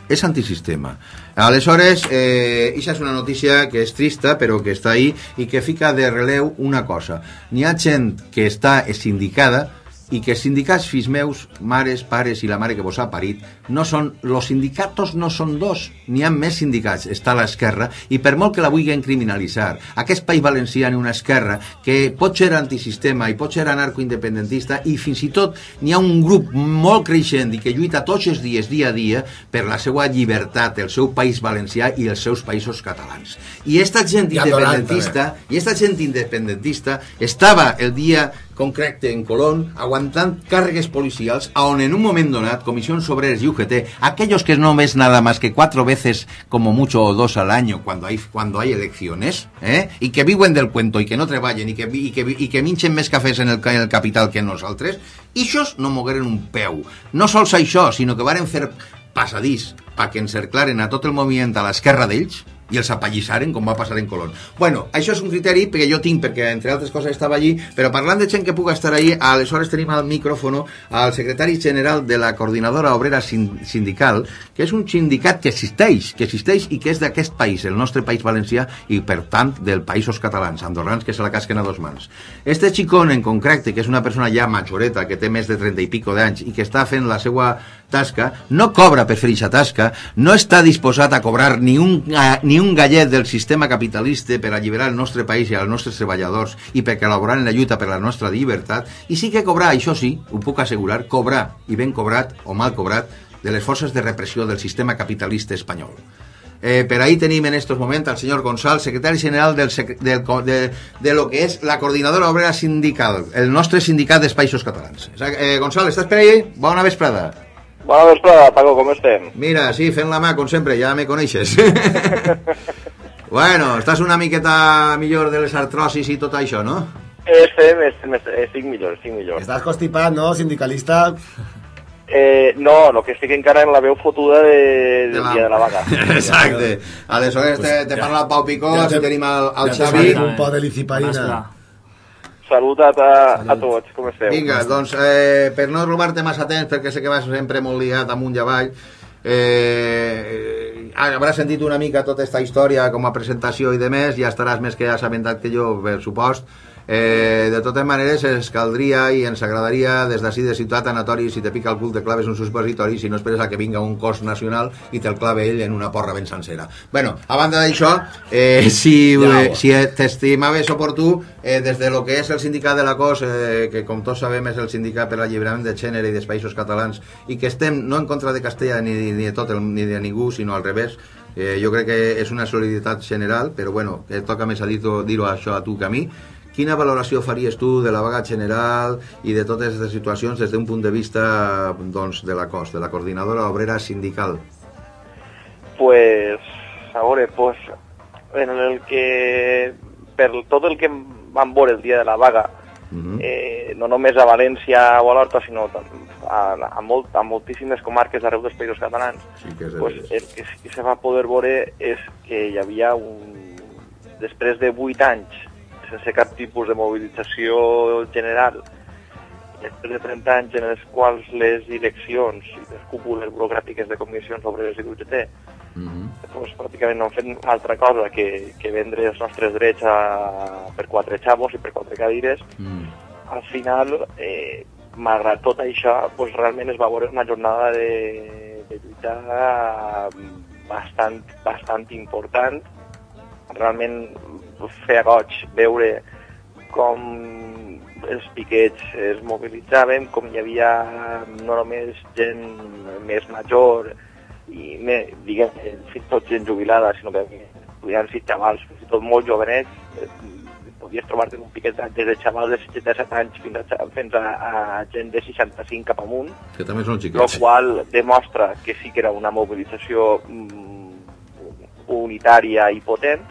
és antisistema. Aleshores, eh, és una notícia que és trista, però que està ahí i que fica de releu una cosa. N'hi ha gent que està sindicada i que sindicats fills meus, mares, pares i la mare que vos ha parit, no són, los sindicatos no són dos, n'hi ha més sindicats, està a l'esquerra, i per molt que la vulguin criminalitzar, aquest país valencià ha una esquerra que pot ser antisistema i pot ser anarcoindependentista i fins i tot n'hi ha un grup molt creixent i que lluita tots els dies, dia a dia, per la seva llibertat, el seu país valencià i els seus països catalans. I esta gent independentista, i esta gent independentista estava el dia concrete en Colón aguantant càrregues policials a on en un moment donat comisiones obreras y UGT aquellos que no ves nada más que cuatro veces como mucho o dos al año cuando hay, cuando hay elecciones ¿eh? y que viuen del cuento y que no treballen i que, i que, i que minxen més cafès en el, en el capital que nosaltres ixos no mogueren un peu no sols això sinó que varen fer passadís perquè encerclaren a tot el moviment a l'esquerra d'ells i els apallissaren com va passar en Colón. Bueno, això és un criteri que jo tinc perquè entre altres coses estava allí, però parlant de gent que puga estar allí, aleshores tenim al micròfono al secretari general de la Coordinadora Obrera Sin- Sindical, que és un sindicat que existeix, que existeix i que és d'aquest país, el nostre país valencià i per tant del països catalans, andorrans que se la casquen a dos mans. Este xicón en concret, que és una persona ja majoreta, que té més de 30 i pico d'anys i que està fent la seva tasca, no cobra per fer aquesta tasca, no està disposat a cobrar ni un, a, ni un gallet del sistema capitalista per alliberar el nostre país i els nostres treballadors i per col·laborar en la lluita per la nostra llibertat, i sí que cobrar, això sí, ho puc assegurar, cobrar, i ben cobrat o mal cobrat, de les forces de repressió del sistema capitalista espanyol. Eh, per ahí tenim en estos moments al senyor Gonçal, secretari general del, sec- del, de, de lo que és la Coordinadora Obrera Sindical, el nostre sindicat dels països catalans. Eh, Gonçal, estàs per ahí? Bona vesprada. Bona vesprada, Paco, com estem? Mira, sí, fent la mà, com sempre, ja me coneixes. bueno, estàs una miqueta millor de les artrosis i tot això, no? Estem, estem, estem, estic millor, estic millor. Estàs constipat, no, sindicalista? Eh, no, no, que estic encara en la veu fotuda de, del la- dia de la vaga. Exacte. Aleshores te, te parla el Pau Picó, ja si te- tenim el, el ja Xavi. un pot de liciparina. Salut a, a tots, com esteu? Vinga, doncs eh, per no robar-te massa temps, perquè sé que vas sempre molt liat amunt i avall, eh, hauràs sentit una mica tota aquesta història com a presentació i de més, ja estaràs més que assabentat que jo, per supost. Eh, de totes maneres, ens caldria i ens agradaria des d'ací de Ciutat Anatori, si te pica el cul te claves un supositori, si no esperes a que vinga un cos nacional i te'l clave ell en una porra ben sencera. bueno, a banda d'això, eh, si, Ja. eh, si t'estimaves oportú, eh, des de lo que és el sindicat de la COS, eh, que com tots sabem és el sindicat per l'alliberament de gènere i dels països catalans, i que estem no en contra de Castella ni, ni de tot ni de ningú, sinó al revés, eh, jo crec que és una solidaritat general, però bueno, que toca més a dir-ho dir això a tu que a mi. Quina valoració faries tu de la vaga general i de totes aquestes situacions des d'un punt de vista doncs, de la COS, de la Coordinadora Obrera Sindical? Pues, a veure, pues, en el que, per tot el que vam veure el dia de la vaga, Mhm. eh, no només a València o a l'Horta, sinó a, a, molt, a moltíssimes comarques d'arreu dels països catalans, Sí que és pues, el que sí que se va poder veure és que hi havia un... després de 8 anys sense cap tipus de mobilització general. Després de 30 anys en els quals les direccions i les cúpules burocràtiques de comissions obreres i d'UGT pues, pràcticament no han fet altra cosa que, que vendre els nostres drets a, per quatre xavos i per quatre cadires. Al final, eh, malgrat tot això, pues, realment es va veure una jornada de, de lluita bastant, bastant important. Realment feia goig veure com els piquets es mobilitzaven, com hi havia no només gent més major i més, diguem, fins i tot gent jubilada, sinó que estudiants i xavals, fins i tot molt jovenets, eh, podies trobar-te un piquet des de xavals de 67 anys fins a, fins a, a gent de 65 cap amunt, Que també són el xiquets. qual demostra que sí que era una mobilització mm, unitària i potent,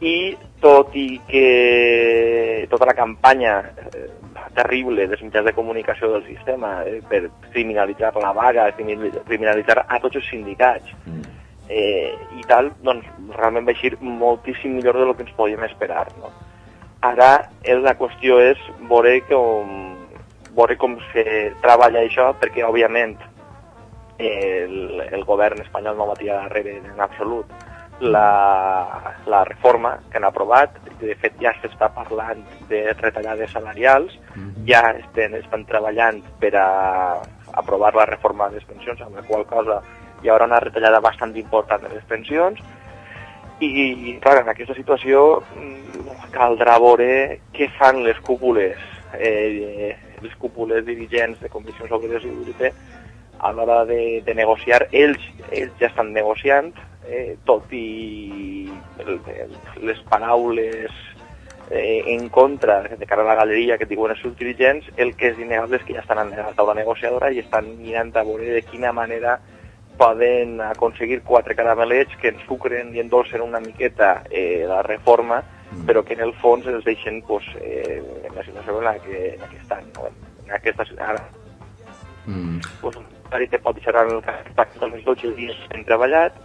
i tot i que tota la campanya eh, terrible dels mitjans de comunicació del sistema eh, per criminalitzar la vaga, criminal- criminalitzar a tots els sindicats eh, i tal, doncs realment va eixir moltíssim millor de lo que ens podíem esperar. No? Ara eh, la qüestió és veure com, veure com se treballa això, perquè òbviament el, el govern espanyol no va tirar darrere en absolut la, la reforma que han aprovat. De fet, ja s'està parlant de retallades salarials, ja estan, estan treballant per a aprovar la reforma de les pensions, amb la qual cosa hi haurà una retallada bastant important de les pensions, i, clar, en aquesta situació mm, caldrà veure què fan les cúpules, eh, les cúpules dirigents de comissions obreres i UGT a l'hora de, de negociar. Ells, ells ja estan negociant, eh, tot i les paraules eh, en contra de cara a la galeria que diuen els seus dirigents, el que és innegable és que ja estan a la taula negociadora i estan mirant a veure de quina manera poden aconseguir quatre caramelets que ensucren i endolcen una miqueta eh, la reforma, però que en el fons els deixen pues, eh, en la situació en la que, en la que estan. No? En aquesta, ara, pues, un salari te pot deixar en el cas dels 12 dies ben treballat,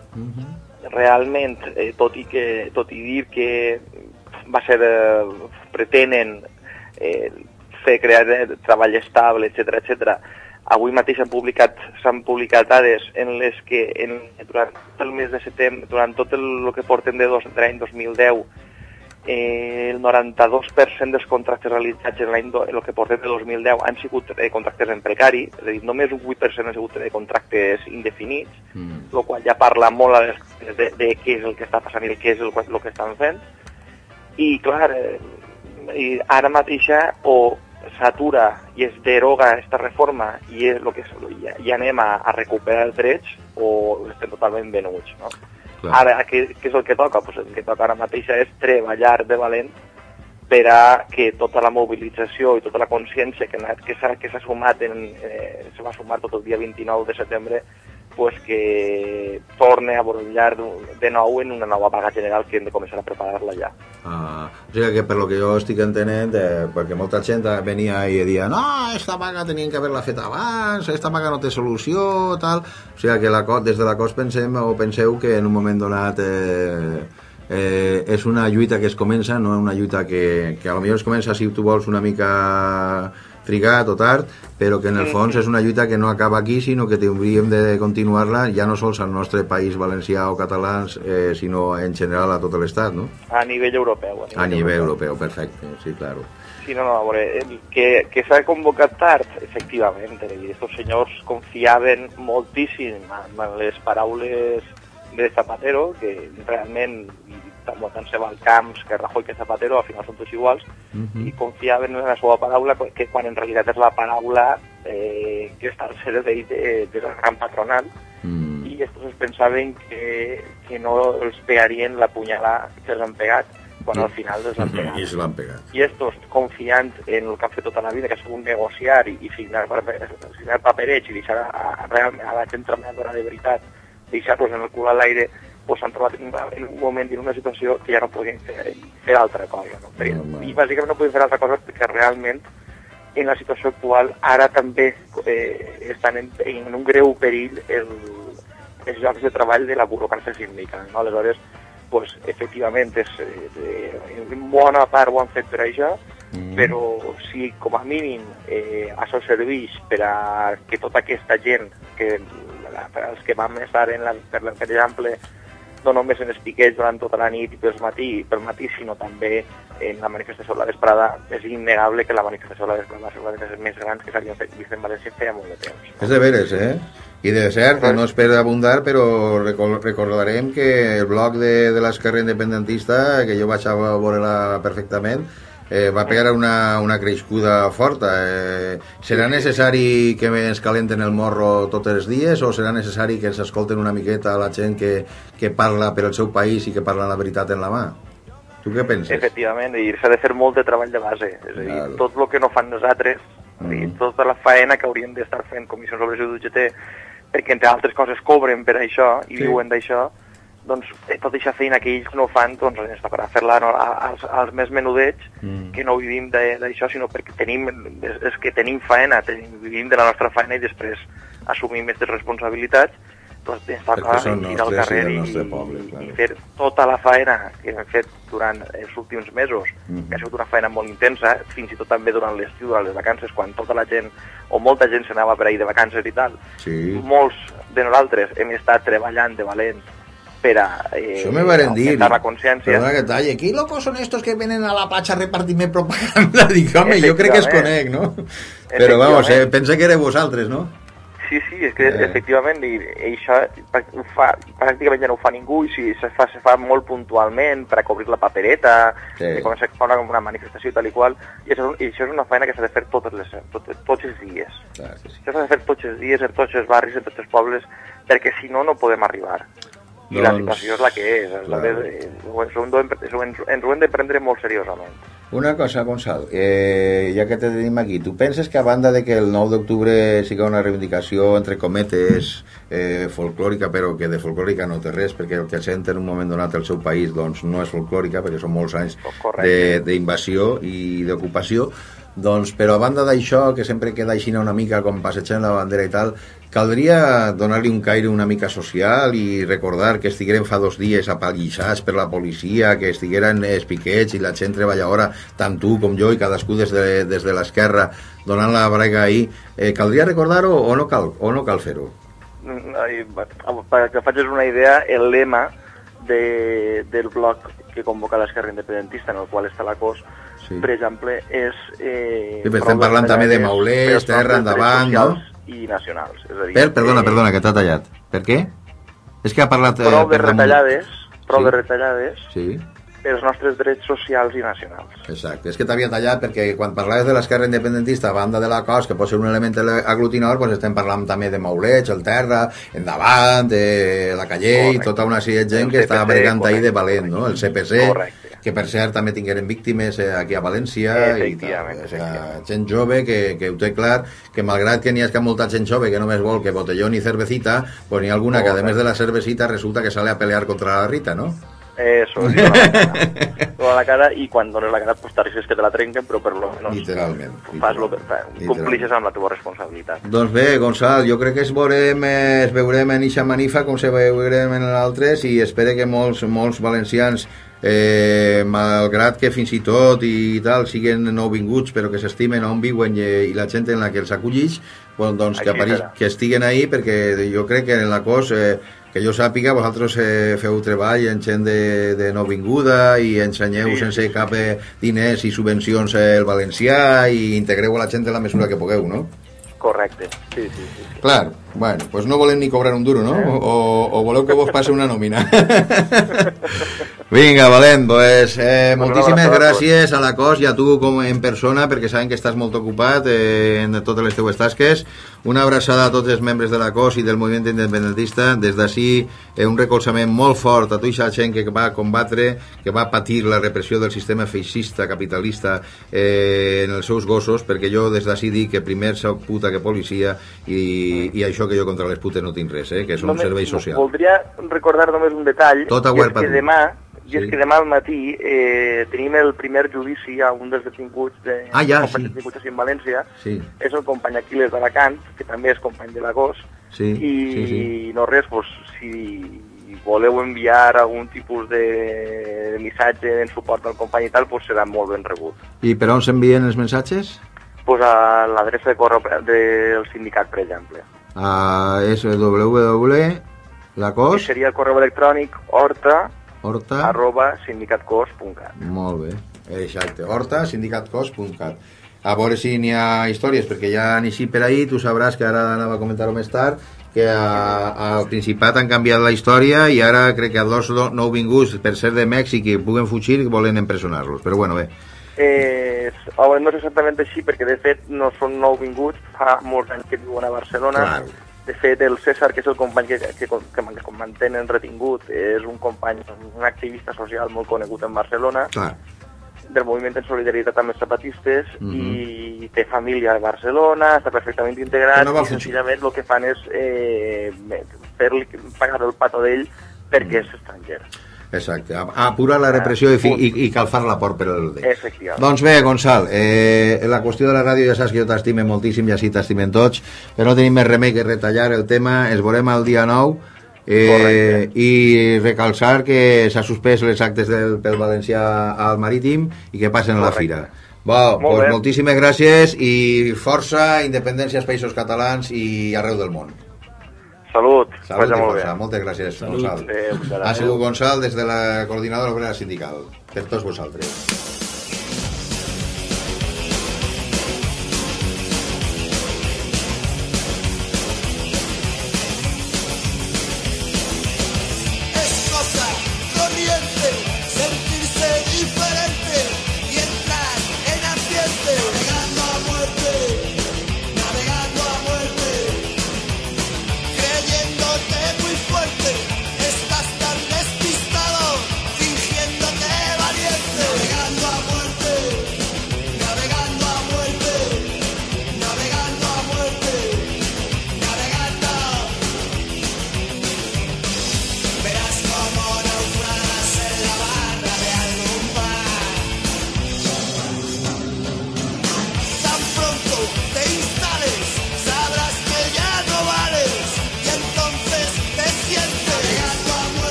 realment, eh, tot, i que, tot i dir que va ser, eh, pretenen eh, fer crear eh, treball estable, etc etc. avui mateix s'han publicat, s'han publicat dades en les que en, durant tot el mes de setembre, durant tot el, el que portem de, dos, de l'any 2010, eh, el 92% dels contractes realitzats en l'any el que portem de 2010 han sigut eh, contractes en precari, és a dir, només un 8% han sigut eh, contractes indefinits, el qual ja parla molt a les, de, de què és el que està passant i què és el, el que estan fent. I, clar, eh, i ara mateixa o s'atura i es deroga aquesta reforma i és el que és, ja, ja anem a, a recuperar els drets o estem totalment venuts, no? Clar. Ara, què, què és el que toca? Pues el que toca ara mateixa és treballar de valent per a que tota la mobilització i tota la consciència que, que s'ha sumat en, eh, se va sumar tot el dia 29 de setembre pues, que torne a borullar de nou en una nova vaga general que hem de començar a preparar-la ja. Ah, o sigui que per lo que jo estic entenent, eh, perquè molta gent venia i dia no, esta vaga tenien que haver-la fet abans, esta vaga no té solució, tal... O sigui que la, des de la COS pensem o penseu que en un moment donat eh, eh, és una lluita que es comença, no una lluita que, que a lo millor es comença, si tu vols, una mica trigat o tard, però que en el fons és una lluita que no acaba aquí, sinó que hauríem de continuar-la ja no sols al nostre país valencià o catalans, eh, sinó en general a tot l'estat, no? A nivell europeu. A nivell europeu, perfecte, sí, claro. Sí, no, no, a veure, que, que s'ha convocat tard, efectivament, aquests senyors confiaven moltíssim en les paraules de Zapatero, que realment, tant, tant se va al camps que Rajoy que Zapatero, al final són tots iguals, i confiaven en la seva paraula, que quan en realitat és la paraula eh, que està al servei de, de la gran patronal, Mm. i estos es pensaven que, que no els pegarien la punyalada que els han pegat, quan al final els han pegat. I se l'han pegat. I estos, confiant en el que han fet tota la vida, que ha sigut negociar i, i signar, paper- signar paperets i deixar a, a, a la gent treballadora de veritat, deixar-los en el cul a l'aire, pues s'han trobat en, un- en un moment i en una situació que ja no podien fer, fer altra cosa. No? Perquè, I bàsicament no podien fer altra cosa perquè realment en la situació actual ara també eh, estan en, en un greu perill el, els llocs de treball de la burocràcia síndica. No? Aleshores, pues, efectivament, és, eh, en bona part ho han fet per això, Mm. però si com a mínim eh, això serveix per a que tota aquesta gent, que la, per als que vam estar, en la, per, per exemple, no només en els piquets durant tota la nit i pel matí, pel matí, sinó també en la manifestació de la vesprada, és innegable que la manifestació de la vesprada ser una de les més grans que s'havien vist en València feia molt de temps. És de veres, eh? I de cert, no és per abundar, però recordarem que el bloc de, de l'esquerra independentista, que jo vaig a veure perfectament, eh, va pegar una, una creixcuda forta. Eh, serà necessari que ens calenten el morro tots els dies o serà necessari que ens escolten una miqueta la gent que, que parla per al seu país i que parla la veritat en la mà? Tu què penses? Efectivament, i s'ha de fer molt de treball de base. És a dir, Claro. tot el que no fan nosaltres, mm. i tota la faena que hauríem d'estar fent comissions sobre UGT, perquè entre altres coses cobren per això i Sí. viuen d'això, doncs tota aquesta feina que ells no fan, doncs ens tocarà fer-la no, als, als més menudets, Mm. que no vivim de- d'això, sinó perquè tenim, és, és que tenim faena, tenim, vivim de la nostra feina i després assumim aquestes responsabilitats, doncs ens toca Perquè són ir al carrer i, poble, i fer tota la faena que hem fet durant els últims mesos, Mhm. que ha sigut una feina molt intensa, fins i tot també durant l'estiu, durant les vacances, quan tota la gent, o molta gent s'anava per ahir de vacances i tal, Sí. molts de nosaltres hem estat treballant de valent per a eh, Això me varen dir. la consciència. Perdona que talle. ¿Qué locos son estos que vienen a la platja a repartirme propaganda? Dic, home, jo crec que es conec, no? Però vamos, eh, pensa que éreu vosaltres, no? Sí, sí, és que Eh. efectivament i, i això ho fa, pràcticament ja no ho fa ningú i si se fa, se fa molt puntualment per a cobrir la papereta, Sí. quan se fa una, una manifestació i tal i qual, i això, i això és una feina que s'ha de fer totes les, tot, tots els dies. Clar, sí, sí. Això s'ha de fer tots els dies, en tots els barris, en tots els pobles, perquè si no, no podem arribar. I la Doncs, situació és la que és. Aleshores, eh, ens, ho de- ens, ho hem- de prendre molt seriosament. Una cosa, Gonçal, eh, ja que te tenim aquí, tu penses que a banda de que el 9 d'octubre siga una reivindicació, entre cometes, eh, folclòrica, però que de folclòrica no té res, perquè el que sent en un moment donat el seu país doncs, no és folclòrica, perquè són molts anys d'invasió i d'ocupació, doncs, però a banda d'això, que sempre queda així una mica com passejant la bandera i tal, caldria donar-li un caire una mica social i recordar que estigueren fa dos dies apallissats per la policia, que estigueren els piquets i la gent treballadora, tant tu com jo i cadascú des de, des de l'esquerra, donant la brega ahir. Eh, caldria recordar-ho o no cal, o no cal fer-ho? Mm, perquè facis una idea, el lema de, del bloc que convoca l'esquerra independentista, en el qual està la COS, Sí. per exemple, és... Eh, Sí, estem parlant també de maulers, terra endavant, no? I nacionals. És a dir, Per, perdona, eh, perdona, que t'ha tallat. Per què? És que ha parlat... eh, Prou de retallades, prou Sí. de retallades Sí. pels nostres drets socials i nacionals. Exacte, és que t'havia tallat perquè quan parlaves de l'esquerra independentista a banda de la cos, que pot ser un element aglutinador, doncs estem parlant també de Maulets, el Terra, Endavant, de la Calle i tota una sèrie de gent El que està CPC, bregant ahir de correcte, valent, no? El CPC, Correcte. Que per cert també tingueren víctimes eh, aquí a València i tal. O sigui, gent jove que, que ho té clar, que malgrat que n'hi ha molta gent jove que només vol que botellón i cervecita, pues n'hi ha alguna que a més de la cervecita resulta que sale a pelear contra la Rita, ¿no? Eso, sí, la cara. La cara i quan dones la cara pues t'arrisques que te la trenquen, però per lo menos Literalment. fas lo que, complixes amb la teva responsabilitat. Doncs bé, Gonçal, jo crec que es veurem, eh, es veurem en Ixa Manifa com se veurem en l'altres i espero que molts, molts valencians eh, malgrat que fins i tot i tal siguin nouvinguts però que s'estimen on viuen i, i la gent en la que els acollix bueno, doncs que, Així apareix, serà. que estiguen ahí perquè jo crec que en la cos eh, que jo sàpiga, vosaltres eh, feu treball en gent de, de nouvinguda i ensenyeu Sí, sense cap eh, diners i subvencions eh, el valencià i integreu a la gent en la mesura que pugueu, no? Correcte, sí, sí, sí. Clar, bueno, pues no volem ni cobrar un duro, no? O, o voleu que vos passe una nòmina. Vinga, Valent, pues, eh, moltíssimes gràcies a la cos i a tu com en persona, perquè saben que estàs molt ocupat eh, en totes les teues tasques. Una abraçada a tots els membres de la cos i del moviment independentista. Des d'ací, eh, un recolzament molt fort a tota aquesta gent que va combatre, que va patir la repressió del sistema feixista, capitalista, eh, en els seus gossos, perquè jo des d'ací dic que primer soc puta que policia i, i això que jo contra les putes no tinc res, eh, que és un Només- servei social. Voldria recordar només un detall, Tot i és que demà, i Sí. és que demà al matí eh, tenim el primer judici a un dels detinguts de Ah, ja, sí. detinguts així en València, Sí, és el company Aquiles d'Alacant, que també és company de l'Agos, sí, i sí, sí. no res, pues, si voleu enviar algun tipus de, missatge en suport al company i tal, pues serà molt ben rebut. I per on s'envien els missatges? Pues a l'adreça de correu del sindicat, per exemple. Uh, és www.lacos Que seria el correu electrònic horta horta arroba sindicatcos.cat. molt bé, exacte, horta sindicatcos.cat a veure si n'hi ha històries perquè ja n'hi sí per ahir, tu sabràs que ara anava a comentar-ho més tard que a, al Principat han canviat la història i ara crec que a dos no- nouvinguts per ser de Mèxic i puguen fugir volen empresonar-los, però bueno, bé Eh, no és exactament així, perquè de fet no són nouvinguts, fa molts anys que viuen a Barcelona. Clar. De fet, el César, que és el company que, que, que, que mantenen retingut, és un company, un activista social molt conegut en Barcelona, clar, del moviment en solidaritat amb els zapatistes, Mhm. i té família a Barcelona, està perfectament integrat, no i senzillament el que fan és eh, fer-li pagar el pato d'ell perquè és estranger. Exacte, a- apurar la repressió i, fi, i, i calfar la por per el Efectivament. Doncs bé, Gonçal, eh, la qüestió de la ràdio ja saps que jo t'estime moltíssim i així t'estimen tots, però no tenim més remei que retallar el tema, es veurem el dia 9 eh, i recalçar que s'ha suspès les actes del, pel valencià al marítim i que passen a la fira. Bo, Molt doncs bé. moltíssimes gràcies i força, independència als països catalans i arreu del món. Salut, Salut i molt bé. força. Moltes gràcies, Salut. Gonçal. Adéu, adéu. Ha sigut Gonçal des de la coordinadora obrera sindical. Per tots vosaltres.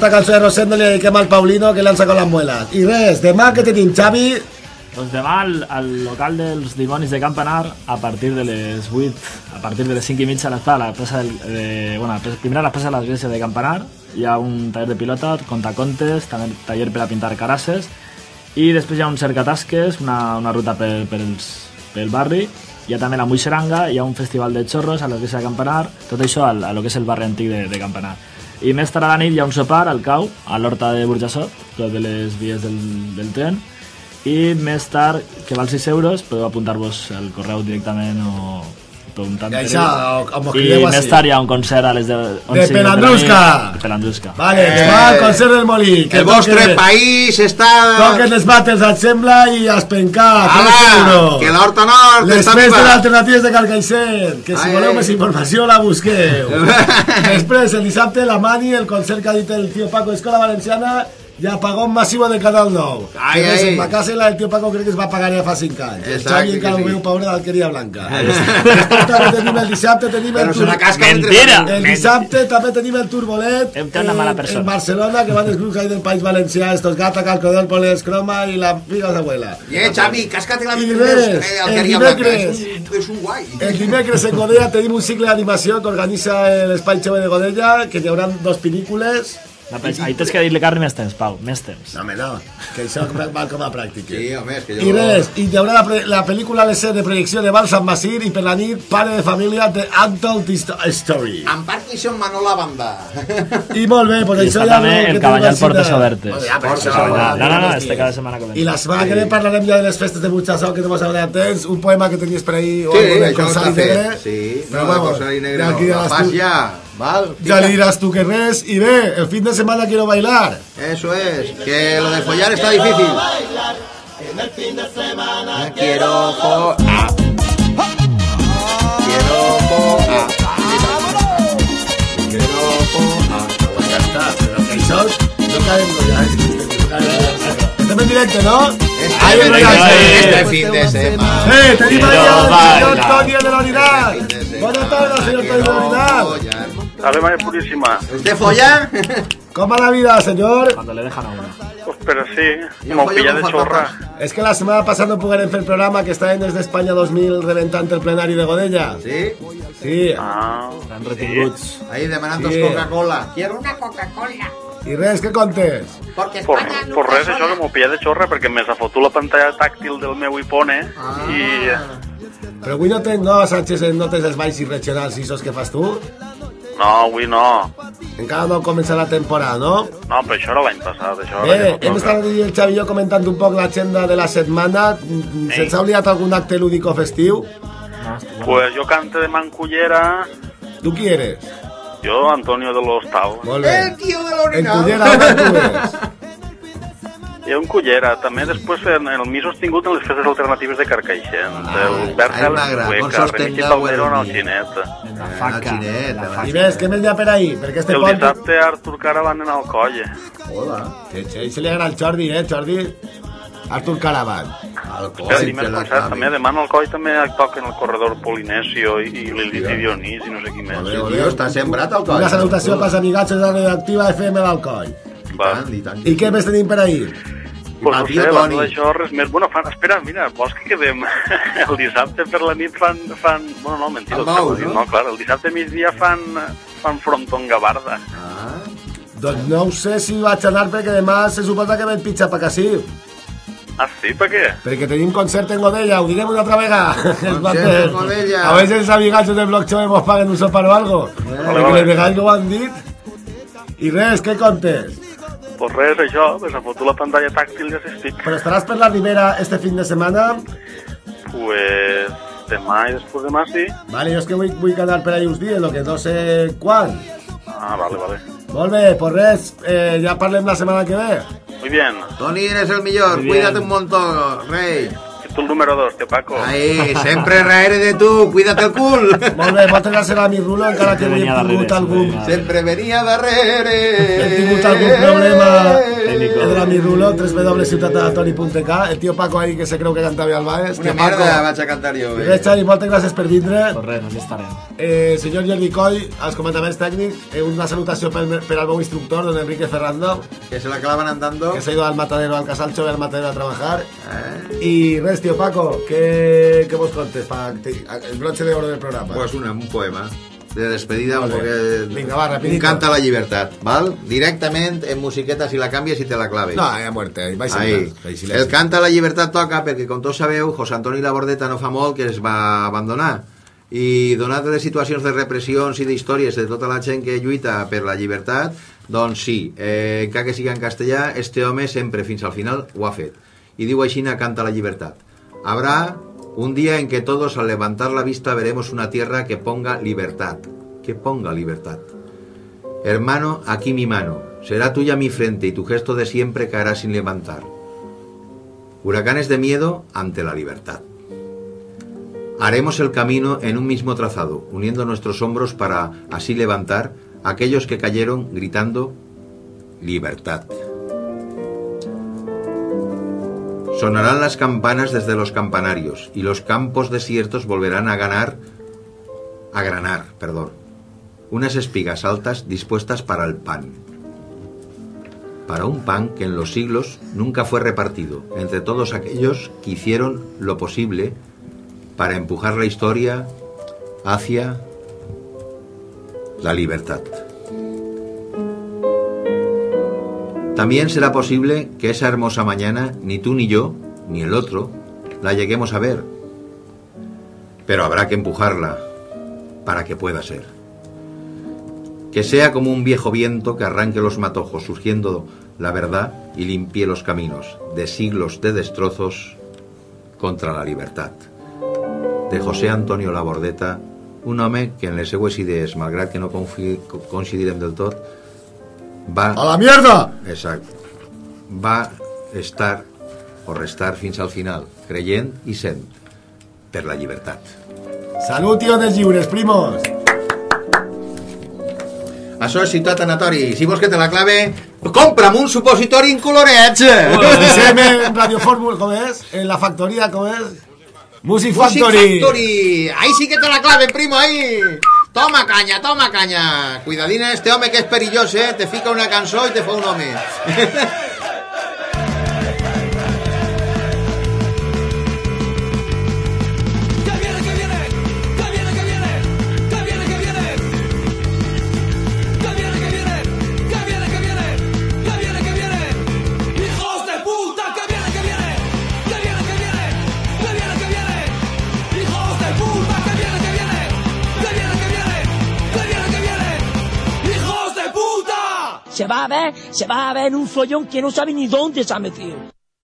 Esta cançó de Rosendo li dediquem al Paulino que li han sacat les muelas. I res, demà que tenim, Xavi, Doncs demà al, al local dels dimonis de Campanar, a partir de les 8, a partir de les 5 i mitja a a la del, de, bueno, a la plaça- primer a la plaça de de Campanar, hi ha un taller de pilota, contacontes, també taller per a pintar carasses, i després hi ha un cercatasques, una, una ruta pel, pels, pel barri, hi ha també la Muixeranga, hi ha un festival de xorros a l'església de Campanar, tot això al, a lo que és el barri antic de, de Campanar. I més tard a la nit hi ha un sopar al cau, a l'horta de Burjassot, prop de les vies del, del tren, i més tard, que val 6 euros, podeu apuntar-vos el correu directament o preguntant I per això, I més tard hi ha un concert a les de... De Pelandrusca. De Pelandrusca. Vale, Eh, va al concert del Molí. Que El vostre toquen- país està... Toquen les battles, et sembla, i a espencar. Ala, que l'Horta Nord Les està festes alternatives de Carcaixent, que si Ai, voleu més informació la busqueu. Després, el dissabte, la Mani, el concert que ha dit el tio Paco Escola Valenciana, i apagón massiu de Canal 9. Ai, ai. en ma casa la del tio Paco crec que es va pagar ja fa 5 anys. El Exacte, Xavi que encara sí. ho veu pobre d'Alqueria Blanca. Després també tenim el dissabte, tenim el la mentre- Mentira! El dissabte també tenim el Turbolet Hem fet una mala persona. en Barcelona, que van els grups del País Valencià, estos Gata, Calcodel, Poles, Croma i la Figas Abuela. Eh, Xavi, cascate la eh, el dimecres. És un, guai. El dimecres en Godella tenim un cicle d'animació que organitza l'Espai Xove de Godella, que hi haurà dos pel·lícules. No, però ahí tens que dir-li carni més temps, Pau, més temps. No, home, no, que això va com a pràctica. Sí, home, és que jo... I res, i hi haurà la, pre- la pel·lícula a l'EC de projecció de Val Sant Basir i per la nit Pare de Família de Untold Histo- Story. En Parkinson Manola Banda. I molt bé, pues I això ja també el tenim Portes. Obertes. Bueno, ja, Portes Obertes. va, No, no, no, este cada setmana que ve. I la setmana que ve parlarem ja de les festes de Butxassó, que no mos haurà temps, un poema que tenies per ahir, o Sí, algo Corsari està fet. Negre. Sí, no, vamos, el Corsari Negre ja no. aquí La diràs fas tu. ja, val? Ya le dirás tú que res, y ve, el fin de semana quiero bailar. Eso es, que lo de follar está difícil. En el fin de semana Quiero follar. Quiero follar. Quiero follar. Ya está, pero que no cae en rollar. Estem en directe, no? Ahí Este, este fin de semana. Eh, tenim Quiero allà el senyor bailar. Toni de l'Orinal. Bona tarda, senyor Toni de l'Orinal. Ave María Purísima. ¿Usted folla? ¿Cómo va la vida, señor? Cuando le dejan a uno. Pues pero sí, como pilla de chorra. Es que la semana pasada no puguem fer el programa que està en Desde España 2000 reventant el plenari de Godella. Sí? Sí. Ah, Estan retinguts. Ahí demanando Sí. Coca-Cola. Quiero una Coca-Cola. I res, què contes? Porque por, España no por está res això sola. que m'ho pilla de xorra perquè me s'ha fotut la pantalla tàctil del meu iPhone i Però avui no tens, no, Sánchez, no tens els baixos regionals i esos que fas tu? No, avui no. Encara no comença la temporada, no? No, però això era l'any passat, això Eh, ja hem no estat toca. el Xavi i jo comentant un poc l'agenda de la setmana. Mm, Se'ns ha oblidat algun acte lúdico festiu? Pues jo cante de Mancullera, Tu qui eres? jo Antonio de l'Hostal. Molt bé. El tío de En l'orinal. Cullera, on tu eres? I un Cullera, també després en el mi sostingut en les festes alternatives de Carcaixent, del Bert ai, m'agrada. Cueca, Remigi Endau, Palmero, el en el. Xinet. La Ah, faca. xinet, la la faca. I ves, què més hi ha per ahir? Perquè este El pont... dissabte Artur Caravan en Alcoll. Hola. Que se li agrada el Jordi, eh, Jordi? Artur Caravan. Espera, dimecres passat també, demà en Alcoll també toquen el corredor Polinesio i, i l'Elit i Dionís i no sé qui més. Sí, tio, està sembrat el coll. Una salutació pels amigatxos de la redactiva FM d'Alcoi. Va. I tant. I què més tenim per ahir? Pues no abans Toni. d'això res més. Bueno, fan, espera, mira, vols que quedem el dissabte per la nit fan... fan bueno, no, mentida, dir, no? no? clar, el dissabte a migdia fan, fan fronton gavarda. Ah, Doncs no ho sé si vaig anar perquè demà se suposa que ven pitxa pa casí. Ah, sí? Per què? Perquè tenim concert en Godella, ho direm una altra vegada. Concert en Godella. A veces els amigatxos del Bloc Show mos paguen un sopar o algo. Perquè vale. les vegades no ho han dit. I res, què contes? Pues res, això, pues ha fotut la pantalla tàctil i ja s'estic. Però estaràs per la Ribera este fin de setmana? Pues demà i després demà sí. Vale, jo és que vull, vull quedar per ahí uns dies, lo que no sé quan. Ah, vale, vale. Molt bé, pues res, eh, ja parlem la setmana que ve. Muy bien. Toni, eres el millor. Cuídate un montón, rey. Y tú el número dos, tío Paco. Ahí, sempre darrere de tu. Cuídate el cul. Molt bé, moltes gràcies a mi Rulo, encara que hem tingut algun... Sempre venia darrere. Hem tingut algun problema de la mi Rulo, www.ciutadanatori.k, el tio Paco ahí que se creu que cantava al Baez. Una Tio Paco, merda vaig a cantar jo. I Eh? res, Xavi, moltes gràcies per vindre. Pues res, aquí estarem. Eh, senyor Jordi Coll, als comandaments tècnics, eh, una salutació per, per al meu instructor, don Enrique Ferrando, Que se la clavan andando. que se ha ido al matadero, al casal Chove, al matadero a trabajar. Eh? Y res, tío Paco, ¿qué, qué vos contes? Pa, te- el broche de oro del programa. Pues una, un poema de despedida Vale. porque Vinga, va, un rapidito. canta a la llibertat, val? Directament en musiqueta si la canvies i te la claves. no, ya muerte, ahí vais a Ahí. El canta a la llibertat toca perquè, com tots sabeu, José Antoni Labordeta no fa molt que es va abandonar i donat les situacions de repressions i d'històries de tota la gent que lluita per la llibertat, doncs sí, eh, encara que sigui en castellà, este home sempre fins al final ho ha fet. y digo China canta la libertad. Habrá un día en que todos al levantar la vista veremos una tierra que ponga libertad, que ponga libertad. Hermano, aquí mi mano, será tuya mi frente y tu gesto de siempre caerá sin levantar. Huracanes de miedo ante la libertad. Haremos el camino en un mismo trazado, uniendo nuestros hombros para así levantar a aquellos que cayeron gritando libertad. Sonarán las campanas desde los campanarios y los campos desiertos volverán a ganar, a granar, perdón, unas espigas altas dispuestas para el pan. Para un pan que en los siglos nunca fue repartido entre todos aquellos que hicieron lo posible para empujar la historia hacia la libertad. También será posible que esa hermosa mañana ni tú ni yo, ni el otro, la lleguemos a ver. Pero habrá que empujarla para que pueda ser. Que sea como un viejo viento que arranque los matojos surgiendo la verdad y limpie los caminos de siglos de destrozos contra la libertad. De José Antonio Labordeta, un home que en les seues idees, malgrat que no coincidirem del tot, va... A la mierda! Exacte. Va estar o restar fins al final, creient i sent per la llibertat. Salut, tio dels lliures, primos! Això és ciutat anatori. Si vols que te la clave, compra'm un supositori en colorets. Avisem en Radio Fórmula, com és? En la factoria, com és? Music Factory! Factory. Ahí sí que te la clave, primo, ahí. Toma caña, toma caña. Cuidadín en este home que és perillós, eh? Te fica una cançó i te fa un home. va a ver, se va a ver en un follón que no sabe ni dónde se ha metido.